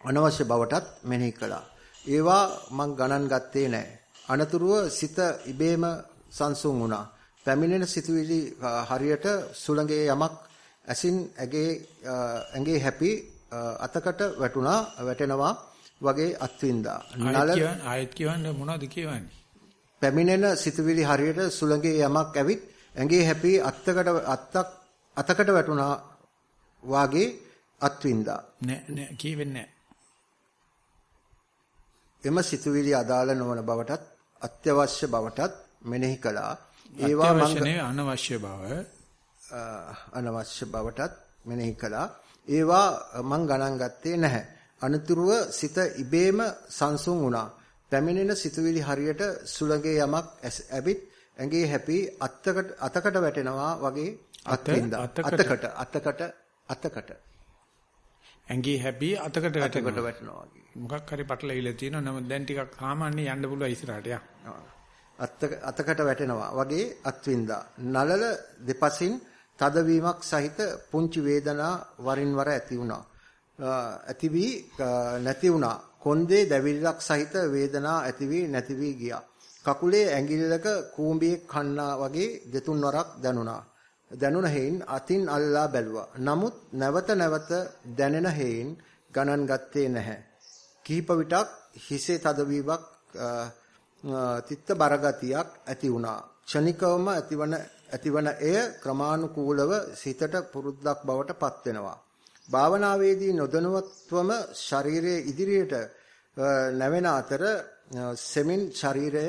අනවශ්‍ය බවටත් මෙනෙහි කළා. ඒවා මං ගණන් ගත්තේ නැහැ. අනතුරුව සිත ඉබේම සංසුන් වුණා. පැමිණෙන සිතුවිලි හරියට සුළඟේ යමක් ඇසින් ඇගේ ඇඟේ හැපි අතකට වැටුණා වැටෙනවා වගේ අත්විඳා. නල ආයත් කියවන්නේ මොනවද කියවන්නේ? පැමිණෙන සිතුවිලි හරියට සුළඟේ යමක් ඇවිත් ඇඟේ හැපි අත්තකට අත්තක් අතකට වැටුණා වාගේ අත්විඳා. නෑ නෑ කියවෙන්නේ. එම සිතුවිලි අදාළ නොවන බවටත් අත්‍යවශ්‍ය බවටත් මෙනෙහි කළා. ඒවා මං අනවශ්‍ය බව අනවශ්‍ය බවටත් මෙනෙහි කළා. ඒවා මං ගණන් ගත්තේ නැහැ. අනතුරුව සිත ඉබේම සංසුන් වුණා. පැමිණෙන සිතුවිලි හරියට සුළඟේ යමක් ඇවිත් ඇඟේ හැපි අත්තකට අතකට වැටෙනවා වගේ අත්විඳා. අතකට අතකට අතකට ඇඟේ හැපි අතකට වැටෙනවා වගේ. මොකක් හරි පටලවිලා තියෙනවා. නමුත් දැන් ටිකක් සාමාන්‍ය යන්න පුළුවන් ඉස්සරහට යා. අතකට වැටෙනවා වගේ අත්විඳා. නලල දෙපසින් තදවීමක් සහිත පුංචි වේදනා වරින් වර ඇති වුණා. ඇති වී නැති වුණා. කොන්දේ දැවිල්ලක් සහිත වේදනා ඇති වී නැති වී ගියා. කකුලේ ඇඟිල්ලක කූඹියෙක් කන්නා වගේ දෙතුන් වරක් දැනුණා. දැනුණ හේයින් අතින් අල්ලා බැලුවා. නමුත් නැවත නැවත දැනෙන හේයින් ගණන් ගත්තේ නැහැ. කිහිප විටක් හිසේ තදවීමක් තිත්ත බරගතියක් ඇති වුණා. ක්ෂණිකවම ඇතිවන ඇතිවන එය ක්‍රමානුකූලව සිතට පුරුද්දක් බවට පත් වෙනවා. භාවනාවේදී නොදැනුවත්වම ශරීරයේ ඉදිරියට නැවෙන අතර සෙමින් ශරීරය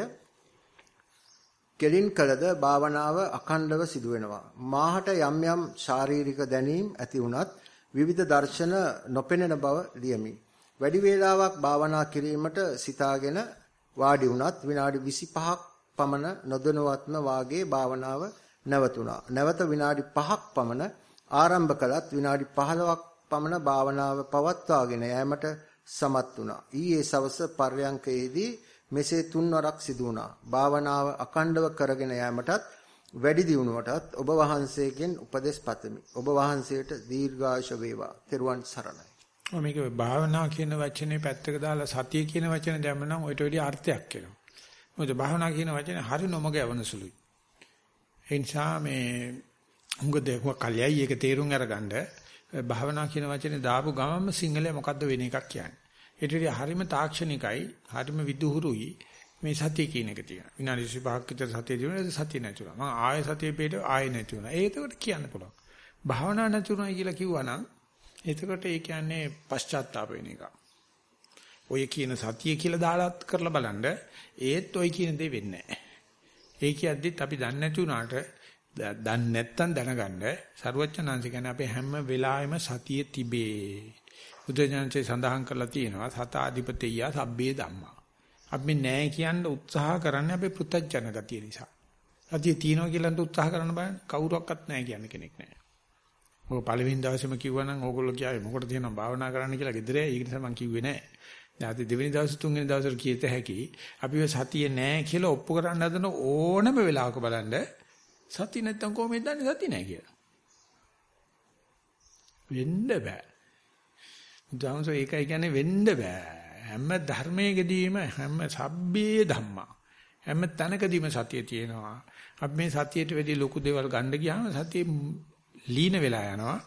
කෙලින් කළද භාවනාව අඛණ්ඩව සිදු වෙනවා. මාහට යම් යම් ශාරීරික දැනීම් ඇති වුණත් විවිධ දර්ශන නොපෙනෙන බව ලියමි. වැඩි වේලාවක් භාවනා කිරීමට සිතාගෙන වාඩි වුණත් විනාඩි 25ක් පමණ නොදැනුවත්ම වාගේ භාවනාව නැවතුණා. නැවත විනාඩි 5ක් පමණ ආරම්භ කළත් විනාඩි 15ක් පමණ භාවනාව පවත්වාගෙන යෑමට සමත් වුණා. ඊයේ සවස පර්යංකයේදී මෙසේ තුන්වරක් සිදු වුණා. භාවනාව අකණ්ඩව කරගෙන යාමටත් වැඩි දියුණුවටත් ඔබ වහන්සේගෙන් උපදෙස් පතමි. ඔබ වහන්සේට දීර්ඝාෂ වේවා. තෙරුවන් සරණයි. මේක භාවනා කියන වචනේ පැත්තක දාලා සතිය කියන වචනේ දැම්මනම් ඔයිට වැඩි අර්ථයක් එනවා. මොකද භාවනා කියන වචනේ හරි නොමග යවන සුළුයි. ඒ නිසා මේ උඟ දෙක කල්යයි ඒක තේරුම් අරගන්න භාවනා කියන වචනේ දාපු ගමම සිංහලයේ මොකද්ද වෙන එකක් කියන්නේ. ඒට වඩා හරිම තාක්ෂණිකයි, හරිම විදුහුරුයි මේ සතිය කියන එක තියෙනවා. විනාඩි 25ක් විතර සතිය දිනුනද සතිය නැතුණා. මම ආයෙ සතිය පිට ආයෙ නැතුණා. ඒකට කියන්න පුළුවන්. භාවනා නැතුණයි කියලා කිව්වනම් එතකොට ඒ කියන්නේ පශ්චාත්තාප වෙන එක. ඔය කියන සතිය කියලා දාලාත් කරලා බලන්න ඒත් ඔය කියන දේ වෙන්නේ නැහැ. ඒ කියද්දිත් අපි දන්නේ නැති උනාට දන්නේ නැත්තම් දැනගන්න සරුවච්චනාංශ කියන්නේ අපේ හැම වෙලාවෙම සතිය තිබේ. බුදුජානකේ සඳහන් කරලා තියෙනවා සතාධිපතිය සබ්බේ ධම්මා. අපි නෑ කියන්න උත්සාහ කරන්නේ අපේ පෘථජන ගතිය නිසා. අදිය තියනවා කියලා උත්සාහ කරන්න බෑ කවුරක්වත් නෑ කියන කෙනෙක් නෑ. ඔය පළවෙනි දවසේම කිව්වනම් ඕගොල්ලෝ කියාවේ මොකටද තියෙනවා භාවනා කරන්න කියලා ගෙදර ඒක නිසා මම කිව්වේ නෑ. දැන් අද දෙවෙනි දවසේ තුන්වෙනි දවසේ කීත හැකි අපි ඔය සතිය නෑ කියලා ඔප්පු කරන්න හදන ඕනම වෙලාවක බලන්න සතිය නැත්තම් කොහොමද දන්නේ සතිය නෑ කියලා. වෙන්න බෑ. බුදුහාමසෝ ඒකයි කියන්නේ වෙන්න බෑ. හැම ධර්මයකදීම හැම සබ්බේ ධම්මා හැම තැනකදීම සතිය තියෙනවා. අපි මේ සතියට වැඩි ලොකු දේවල් ගන්න ගියාම සතිය ලීන වෙලා යනවා.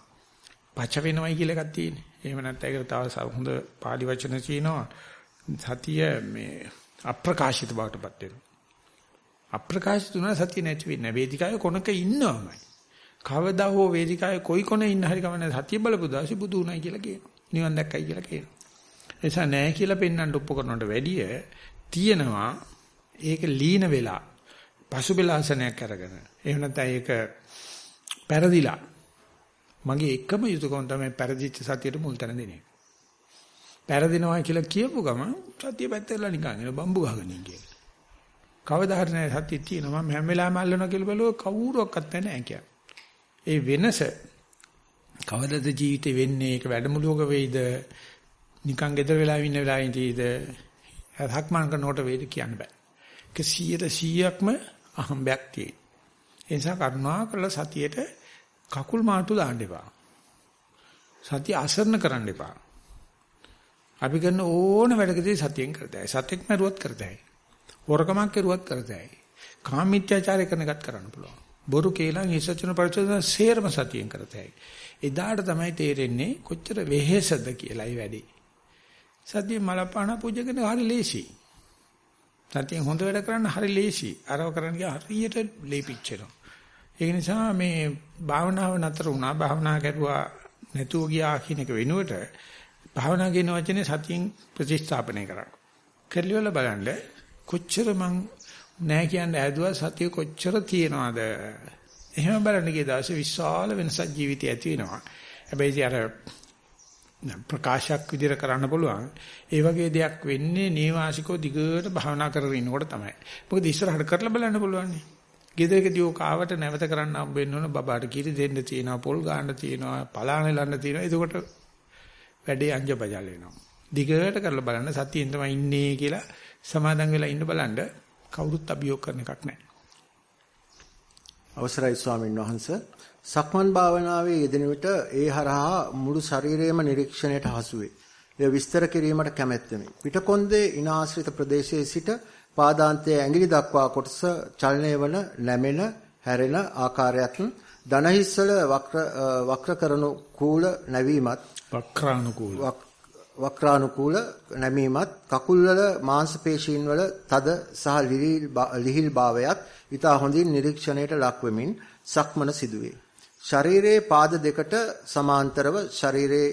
පච වෙනවයි කියලා එකක් තියෙන්නේ. එහෙම නැත්නම් ඒකට තව හොඳ පාලි වචන තියෙනවා. සතිය මේ අප්‍රකාශිත බවටපත් වෙනවා. අප්‍රකාශිත උනා සතිය නැති වෙන්නේ. වේදිකාවේ කොනක ඉන්නවමයි. කවදා හෝ වේදිකාවේ කොයි කොනේ ඉන්න හරි කමන්නේ සතිය බලපු දාසි බුදු උනායි කියලා කියනවා. නිවන් දැක්කයි කියලා කියනවා. ඒ නිසා නැහැ කියලා පෙන්වන්න ඔප්පු කරනවට වැඩිය තියෙනවා ඒක ලීන වෙලා පසුබිලාසනයක් අරගෙන. එහෙම නැත්නම් ඒක පෙරදිලා. මගේ එකම යුතුයකම තමයි පෙරදිච්ච සතියට මුල් තැන දෙන එක. පෙරදිනවා කියලා කියපු ගමන් සතිය පැත්තටලා නිකන් එන බම්බු ගහගෙන ඉන්නේ. කවදා හරි නැහැ සතිය තියෙනවා මම හැම වෙලාවෙම අල්ලනවා කියලා බැලුවා කවුරුවක්වත් නැහැ කියන්නේ. ඒ වෙනස කවදද ජීවිතේ වෙන්නේ ඒක වැඩමුළුවක වෙයිද නිකන් ගෙදර වෙලා ඉන්න වෙලාවෙදීද හක්මන් කරනකොට වෙයිද කියන්න බෑ. ඒක 100%ක්ම අහම්බයක් තියෙන. ඒ නිසා කරුණා කරලා සතියේට කකුල් මාට්ටු දාන්න එපා. සතිය අසරණ කරන්න එපා. අපි කරන ඕන වැඩකදී සතියෙන් කරතයි. සත්‍යක් මරුවත් කරතයි. හොරකමක් කරුවත් කරතයි. කාමීත්‍යාචාරය කරන එකත් කරන්න පුළුවන්. බොරු කේලම් හිසචන පරිචෝදන සේරම සතියෙන් කරතයි. එදාට තමයි තේරෙන්නේ කොච්චර වෙහෙසද කියලායි වැඩි. සතිය මලපාන පූජා කරන හරි ලේසි. සතියෙන් හොඳ වැඩ කරන්න හරි ලේසි. අරව කරන්න ගියා හරියට ලේපිච්චෙනවා. ඒ නිසා මේ භාවනාව නතර වුණා. භාවනා කරුවා නැතුව ගියා කියන එක වෙනුවට භාවනා කියන වචනේ සතියෙන් ප්‍රතිස්ථාපනය කරා. කෙල්ලිවල බලන්න කොච්චර මං නෑ කියන්නේ ඇදුවා සතිය කොච්චර තියනවද? එහෙම බලන්න ගිය දවසේ විශාල වෙනසක් ජීවිතේ ඇති වෙනවා. හැබැයි අර ප්‍රකාශයක් විදිහට කරන්න පුළුවන්. ඒ වගේ දෙයක් වෙන්නේ නේවාසිකෝ දිගට භාවනා කරගෙන ඉන්නකොට තමයි. මොකද ඉස්සරහට කරලා බලන්න පුළුවන් නේ. ගෙදරකදී ඔය කාවට නැවත කරන්න හම්බ වෙන්න ඕන බබාට කිරි දෙන්න තියෙනවා, පොල් ගන්න තියෙනවා, පලාන ලන්න තියෙනවා. එතකොට වැඩේ අංජබජල් වෙනවා. දිගට කරලා බලන්න සතියෙන් තමයි ඉන්නේ කියලා සමාදන් වෙලා ඉන්න බලන්න කවුරුත් අභියෝග කරන එකක් නැහැ. අවසරයි ස්වාමීන් වහන්ස සක්මන් භාවනාවේ යෙදෙන විට ඒ හරහා මුළු ශරීරයම නිරීක්ෂණයට හසු වේ. එය විස්තර කිරීමට කැමැත්තෙමි. පිටකොන්දේ ඉනාශ්‍රිත ප්‍රදේශයේ සිට පාදාන්තයේ ඇඟිලි දක්වා කොටස චලනය වන නැමෙන හැරෙන ආකාරයක් දනහිස්සල වක්‍ර වක්‍ර කරනු කූල නැවීමත් වක්‍රානුකූල වක්‍රානුකූල නැමීමත් කකුල්වල මාංශ පේශීන් වල තද සහ ලිහිල් භාවයත් ඊට හොඳින් නිරීක්ෂණයට ලක් වෙමින් සක්මන සිදුවේ. ශරීරයේ පාද දෙකට සමාන්තරව ශරීරයේ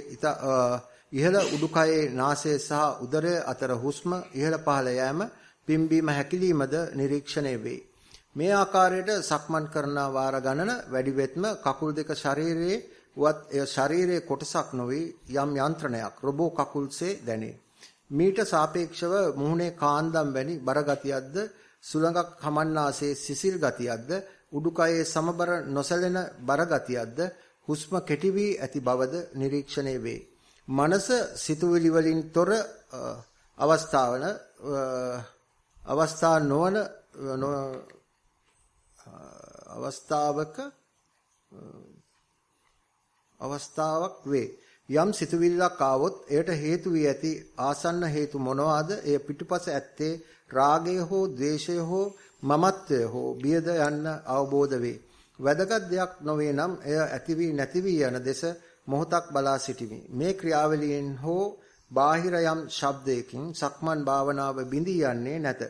ඉහළ උඩුකයේ නාසය සහ උදරය අතර හුස්ම ඉහළ පහළ යෑම පිම්බීම හැකිලීමද නිරීක්ෂණය වේ. මේ ආකාරයට සක්මන් කරන වාර ගණන වැඩි වෙත්ම කකුල් දෙක ශරීරයේ වත් එය ශරීරයේ කොටසක් නොවේ යම් යන්ත්‍රණයක් රොබෝ කකුල්සේ දැනේ. මීට සාපේක්ෂව මුහුණේ කාන්දම් වැනි බර ගතියක්ද සුළඟක් හමන්නාසේ සිසිල් ගතියක්ද උඩුකයේ සමබර නොසැලෙන බර ගතියක්ද හුස්ම කෙටි වී ඇති බවද නිරීක්ෂණය වේ. මනස සිතුවිලි වලින් තොර අවස්ථාවන අවස්ථා නොවන අවස්ථාවක අවස්ථාවක් වේ. යම් සිතුවිල්ලක් ආවොත් එයට හේතු වී ඇති ආසන්න හේතු මොනවාද? එය පිටුපස ඇත්තේ රාගය හෝ ද්වේෂය හෝ මමත්වය හෝ බියද යන්න අවබෝධ වේ. වැදගත් දෙයක් නොවේ නම් එය ඇති වී නැති වී යන දෙස මොහොතක් බලා සිටිමි. මේ ක්‍රියාවලියෙන් හෝ බාහිර යම් ශබ්දයකින් සක්මන් භාවනාව බිඳී යන්නේ නැත.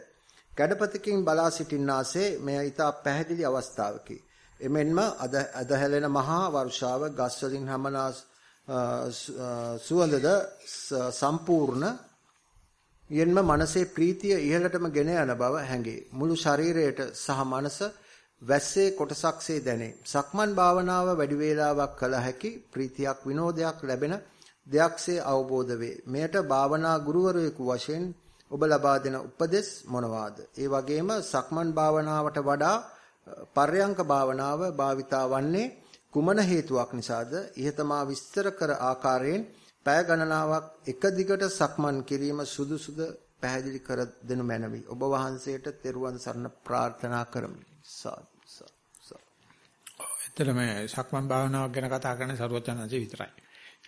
කඩපතකින් බලා සිටින්නාසේ මෙය ඊට පැහැදිලි අවස්ථාවකි. එමෙන්ම අද අද හැලෙන මහා වර්ෂාව ගස් වලින් හැමනා සුවඳද සම්පූර්ණ යෙන්ම මනසේ ප්‍රීතිය ඉහළටම ගෙන යන බව හැඟේ. මුළු ශරීරයට සහ මනස වැස්සේ කොටසක්සේ දැනේ. සක්මන් භාවනාව වැඩි වේලාවක් කළ හැකි ප්‍රීතියක් විනෝදයක් ලැබෙන දෙයක්සේ අවබෝධ වේ. මෙයට භාවනා ගුරුවරයෙකු වශයෙන් ඔබ ලබා දෙන උපදෙස් මොනවාද? ඒ වගේම සක්මන් භාවනාවට වඩා පර්යංක භාවනාව භාවිතා වන්නේ කුමන හේතුවක් නිසාද? ඉහතමා විස්තර කර ආකාරයෙන් පය ගණනාවක් එක දිගට සක්මන් කිරීම සුදුසුද පැහැදිලි කර දෙනු මැනවි. ඔබ වහන්සේට තෙරුවන් සරණ ප්‍රාර්ථනා කරමි. සාදු ඇත්තටම සක්මන් භාවනාවක් ගැන කතා කරන්නේ සරුවචනන්සේ විතරයි.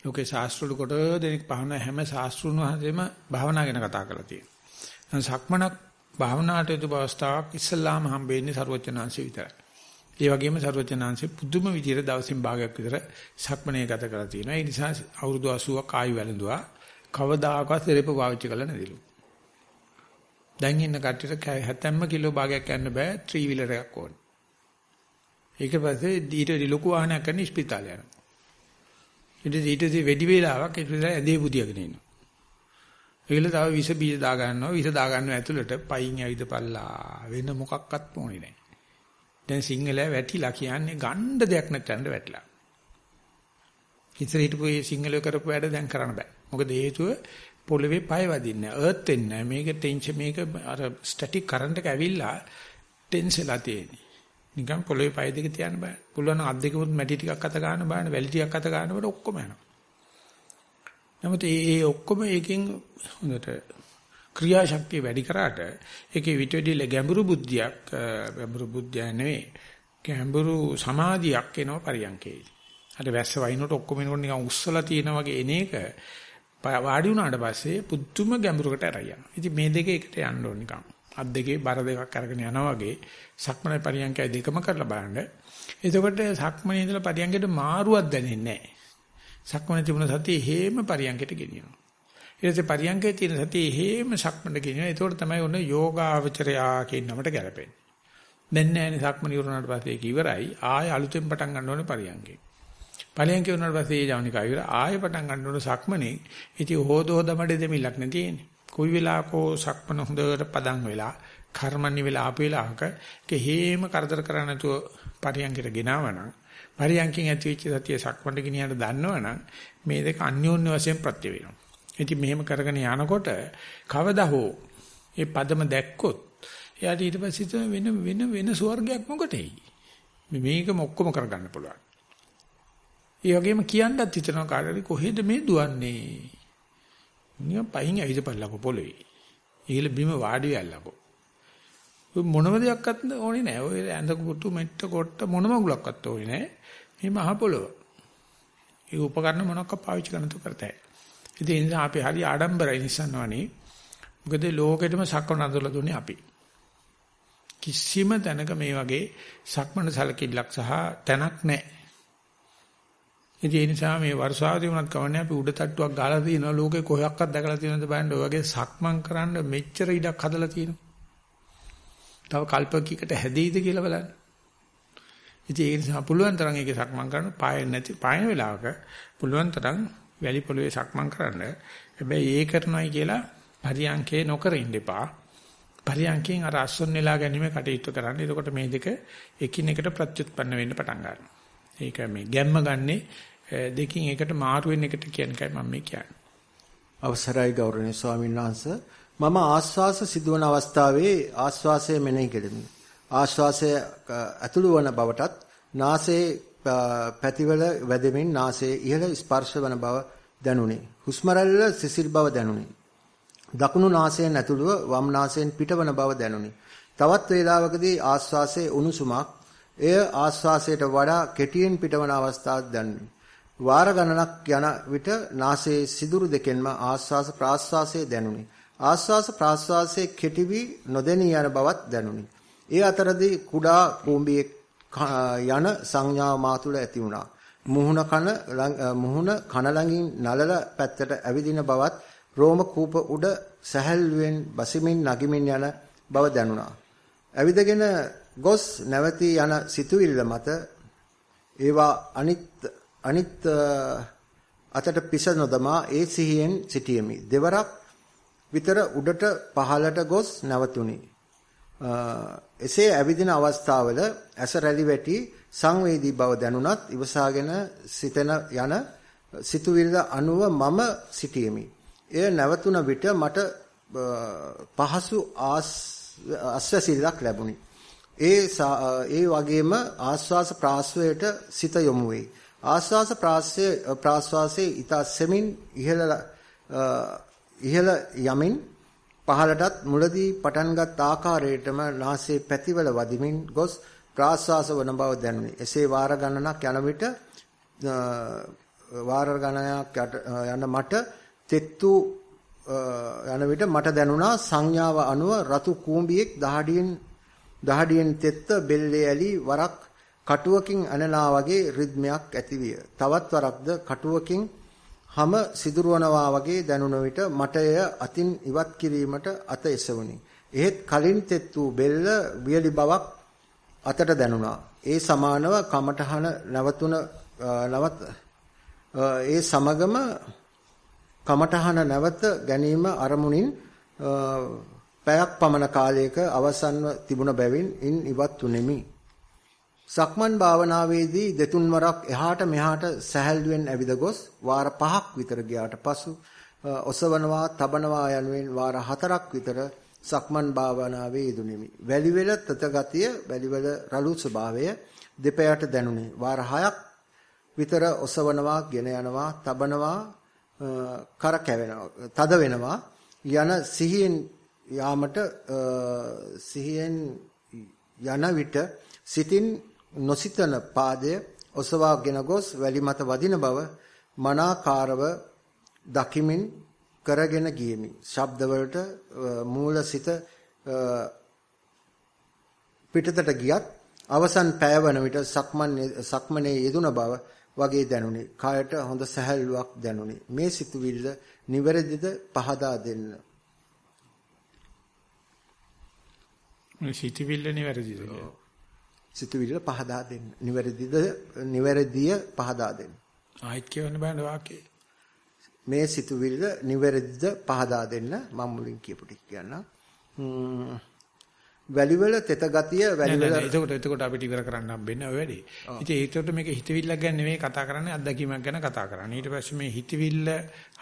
ලෝකේ ශාස්ත්‍රවල කොට දෙනෙක් භාවනා හැම ශාස්ත්‍රුන් වහන්සේම භාවනා ගැන කතා කරලා තියෙනවා. සක්මනක් භාවනාවට යොදපු අවස්ථාවක් ඉස්සල්ලාම හම්බෙන්නේ සරුවචනන්සේ විතරයි. ඒ වගේම සරුවචනන්සේ පුදුම විදියට දවසින් භාගයක් විතර සක්මනේ ගත කරලා තියෙනවා. ඒ නිසා අවුරුදු 80ක් ආයු වැළඳුවා. කවදාකවත් සෙරෙප පාවිච්චි කළා නැතිලු. දැන් ඉන්න කට්ටියට 70 කිලෝ භාගයක් යන්න බෑ ත්‍රී වීලර් එකක් ඕනේ. ඒක පස්සේ ඊට ලොකු වාහනයක් කරන ඉස්පිතාලේ යනවා. ඊට ඊට වැඩි වේලාවක් ඉස්පිතාලේ ඇඳේ පුදියගෙන ඉන්නවා. ඒගොල්ලෝ තව විස බීජ දා ගන්නවා විස දා ගන්නවා ඇතුළට පයින් ඇවිදපල්ලා වෙන මොකක්වත් ඕනේ නැහැ. දැන් සිංහලයා වැටිලා කියන්නේ ගණ්ඩ දෙයක් නැත්නම් වැටිලා. ඉතින් හිටපු මේ සිංහලෝ කරපු වැඩ දැන් කරන්න බෑ. මොකද හේතුව පොළවේ පය වදින්නේ නැහැ. අර්ත් වෙන්නේ නැහැ. මේක ටෙන්ෂන් මේක අර ස්ටැටික් කරන්ට් එක ඇවිල්ලා ටෙන්ස්ලා තියෙන්නේ. නිකන් පොළවේ පය දෙක තියන්න බෑ. පුළුවන් අත් දෙකමුත් මැටි ටිකක් අත ගන්න බෑනේ. වැලි ටිකක් අත ගන්නකොට ඔක්කොම යනවා. නමුත් මේ ඔක්කොම එකෙන් හොඳට ක්‍රියාශක්තිය වැඩි කරාට ඒකේ විටවිඩි ගැඹුරු බුද්ධියක් ගැඹුරු බුද්ධිය නෙවෙයි ගැඹුරු සමාධියක් එනවා පරියන්කේ. අර වැස්ස වයින්නට ඔක්කොම එනකොට නිකන් උස්සලා තියෙන වගේ එන එක වාඩි වුණාට පස්සේ පුදුම ගැඹුරකට ඇරයි යනවා. ඉතින් මේ දෙක එකට යන්න ඕන නිකන්. අත් දෙකේ බර දෙකක් අරගෙන යනවා වගේ සක්මනේ පරියන්කයි දෙකම කරලා බලන්න. එතකොට සක්මනේ ඉඳලා පරියන්කයට මාරුවක් දැනෙන්නේ නැහැ. සක්මනේ තිබුණ සතිය හේම පරියන්කයට ගෙනියනවා. ඊට පස්සේ පරියන්කේ තියෙන සතිය හේම සක්මනේ ගෙනියනවා. ඒතකොට තමයි ඔන්න යෝගාවචරයා කියන නමට ගැලපෙන්නේ. දැන් නෑනේ සක්මන ඉවරනාට පස්සේ ඒක ඉවරයි. ආයෙ අලුතෙන් පටන් ගන්න ඕනේ පරියන්කේ. පරියන්කේ වුණාට පස්සේ ඒ ජවනිකා ඉවර ආයෙ පටන් ගන්න ඕනේ සක්මනේ. ඉතින් හොදෝද මඩේ දෙමිලක් නේ තියෙන්නේ. කොයි වෙලාවකෝ සක්මන හොඳට පදන් වෙලා කර්මන්නි වෙලා ආපු වෙලාවක ඒක හේම කරදර කරන්නේ නැතුව පරියන්කට ගෙනාවනම් පරියන්කින් ඇති වෙච්ච සතිය සක්මන්ට ගෙනියන්න දන්නවනම් මේ දෙක අන්‍යෝන්‍ය වශයෙන් ප්‍රත්‍ය වෙනවා. ඉතින් මෙහෙම කරගෙන යනකොට කවදා හෝ මේ පදම දැක්කොත් එයාට ඊට පස්සේ වෙන වෙන වෙන ස්වර්ගයක් මොකටෙයි? මේකම ඔක්කොම කරගන්න පුළුවන්. ඒ වගේම කියන්නත් හිතනවා කාටරි කොහෙද මේ දුවන්නේ? නිකන් පහින් ඇවිදපල්ලකෝ පොළවේ. ඊළ බිම වාඩි වෙල්ලකෝ. මොනම දෙයක්වත් ඕනේ නැහැ. ඔය ඇඳ කුටු මෙට්ට කොට මොනම ගුලක්වත් ඕනේ නැහැ. මේ මහ පොළව. ඒ උපකරණ මොනක්ක පාවිච්චි කරන්න තු කරතයි. ඉතින් ඒ නිසා අපි හරි ආඩම්බරයි නිසන්වනේ. මොකද ලෝකෙටම සක්වන අඳුරලා දුන්නේ අපි. කිසිම තැනක මේ වගේ සක්මන සැලකිල්ලක් සහ තැනක් නැහැ. ඉතින් ඒ නිසා මේ වර්ෂාවදී වුණත් කවන්නේ අපි උඩ තට්ටුවක් ගාලා තියෙනවා ලෝකේ කොහොක්වත් දැකලා තියෙනවද බලන්න ඔය වගේ සක්මන් කරන්න මෙච්චර ඉඩක් හදලා තියෙනවා. තව කල්පකයකට හැදෙයිද කියලා බලන්න. ඉතින් ඒ නිසා පුළුවන් තරම් ඒකේ සක්මන් කරන්න පායෙන්නේ නැති පායන වෙලාවක පුළුවන් තරම් වැලි පොළවේ සක්මන් කරන්න. හැබැයි ඒ කරනවායි කියලා පරියන්කේ නොකර ඉන්න එපා. පරියන්කෙන් අර අස්සොන් නෙලා ගැනීම කටයුතු කරන්න. එතකොට මේ දෙක එකිනෙකට ප්‍රත්‍යুৎපන්න වෙන්න පටන් ගන්නවා. ඒක මේ ගැම්ම ගන්නේ Eh, දෙකින් එකට මාරු වෙන එකට කියන එකයි මම මේ කියන්නේ. අවසරයි ගෞරවනීය ස්වාමීන් වහන්සේ මම ආස්වාස සිදුවන අවස්ථාවේ ආස්වාසය මෙනෙහි කෙලිමි. ආස්වාසය ඇතුළු වන බවටත් නාසයේ පැතිවල වැදෙමින් නාසයේ ඉහළ ස්පර්ශ වන බව දැනුනි. හුස්ම රැල්ල සිසිල් බව දැනුනි. දකුණු නාසයෙන් ඇතුළුව වම් නාසයෙන් පිටවන බව දැනුනි. තවත් වේලාවකදී ආස්වාසයේ උණුසුමක් එය ආස්වාසයට වඩා කෙටියෙන් පිටවන අවස්ථාවක් දැනුනි. වාර ගණනක් යන විට නාසයේ සිදුරු දෙකෙන්ම ආස්වාස ප්‍රාස්වාසයේ දැනුනි. ආස්වාස ප්‍රාස්වාසයේ කෙටි වී නොදෙනී යන බවත් දැනුනි. ඒ අතරදී කුඩා කූඹියේ යන සංඥාව මා තුළ ඇති වුණා. මුහුණ කන මුහුණ කන ළඟින් නලල පැත්තට ඇවිදින බවත් රෝම කූප උඩ සැහැල්ලුවෙන් බසිමින් නගිමින් යන බව දැනුණා. ඇවිදගෙන ගොස් නැවතී යන සිතුවිල්ල මත ඒවා අනිත් අනිත් අතට පිස නොදමා ඒ සිහියෙන් සිටියෙමි. දෙවරක් විතර උඩට පහළට ගොස් නැවතුණි. එසේ ඇවිදින අවස්ථාවල ඇස රැලි වැටි සංවේදී බව දැනුණත් ඉවසාගෙන සිතන යන සිතුවිල්ල අනුව මම සිටියෙමි. එය නැවතුන විට මට පහසු අස්වැසිල්ලක් ලැබුණි. ඒ ඒ වගේම ආස්වාස ප්‍රාස්වයට සිත යොමු වෙයි. ආස්වාස ප්‍රාස්වයේ ප්‍රාස්වාසයේ ඊට සෙමින් ඉහළ ඉහළ යමින් පහළටත් මුලදී පටන්ගත් ආකාරයටම නාසයේ පැතිවල වදිමින් ගොස් ප්‍රාස්වාස වන බව දැනුනි. එසේ වාර ගණනක් යන විට වාර ගණනක් යන මට තෙත්තු යන විට මට දැනුණා සංඥාව අනුව රතු කූඹියෙක් දහඩියෙන් දහඩියෙන් තෙත්ත බෙල්ලේ ඇලි වරක් කටුවකින් අනලා වගේ රිද්මයක් ඇතිවිය. තවත් වරක්ද කටුවකින් හැම සිදුරවනවා වගේ දැනුණ විට මට එය අතින් ඉවත් කිරීමට අත එසවුනි. එහෙත් කලින් තෙත් වූ බෙල්ල වියලි බවක් අතට දැනුණා. ඒ සමානව කමටහන නැවතුන නවත් ඒ සමගම කමඨහන නැවත ගැනීම අරමුණින් පැයක් පමණ කාලයක අවසන්ව තිබුණ බැවින් ඉන් ඉවත් උනේමි. සක්මන් භාවනාවේදී දෙතුන් වරක් එහාට මෙහාට සැහැල්ලුවෙන් ඇවිද ගොස් වාර 5ක් විතර ගියාට පසු ඔසවනවා, තබනවා යනුවෙන් වාර 4ක් විතර සක්මන් භාවනාවේ යෙදුණෙමි. වැලිවල තත ගතිය, වැලිවල රළු ස්වභාවය දෙපයට දැනුනේ. වාර 6ක් විතර ඔසවනවා, ගෙන යනවා, තබනවා, කර කැවෙනවා තද වෙනවා යන සිහියෙන් යාමට සිහියෙන් යන විට සිතින් නොසිතන පාදය ඔසවාගෙන ගොස් වැලි මත වදින බව මනාකාරව දකිමින් කරගෙන ගියමි. ශබ්දවලට මූලසිත පිටතට ගියත් අවසන් පෑවන විට සක්මන් සක්මනේ යෙදුන බව වගේ දැනුනි. කායට හොඳ සැහැල්ලුවක් දැනුනි. මේ සිතුවිල්ල නිවැරදිද පහදා දෙන්න. මේ සිතුවිල්ල නිවැරදිද? සිතුවිල්ල පහදා දෙන්න. නිවැරදිද නිවැරදිය පහදා දෙන්න. ආයිත් කියවන්න බෑ වාක්‍යය. මේ සිතුවිල්ල නිවැරදිද පහදා දෙන්න මම මුලින් කියපු ටික කියන්නම්. වැලිවල තෙත ගතිය වැලිවල එතකොට එතකොට අපිට ඉවර කරන්න හම්බෙන්නේ ඔය වැඩේ. ඉතින් ඒකට මේක හිතවිල්ලක් ගැන නෙමෙයි කතා කරන්නේ අත්දැකීමක් ගැන කතා කරන්නේ. ඊට පස්සේ මේ හිතවිල්ල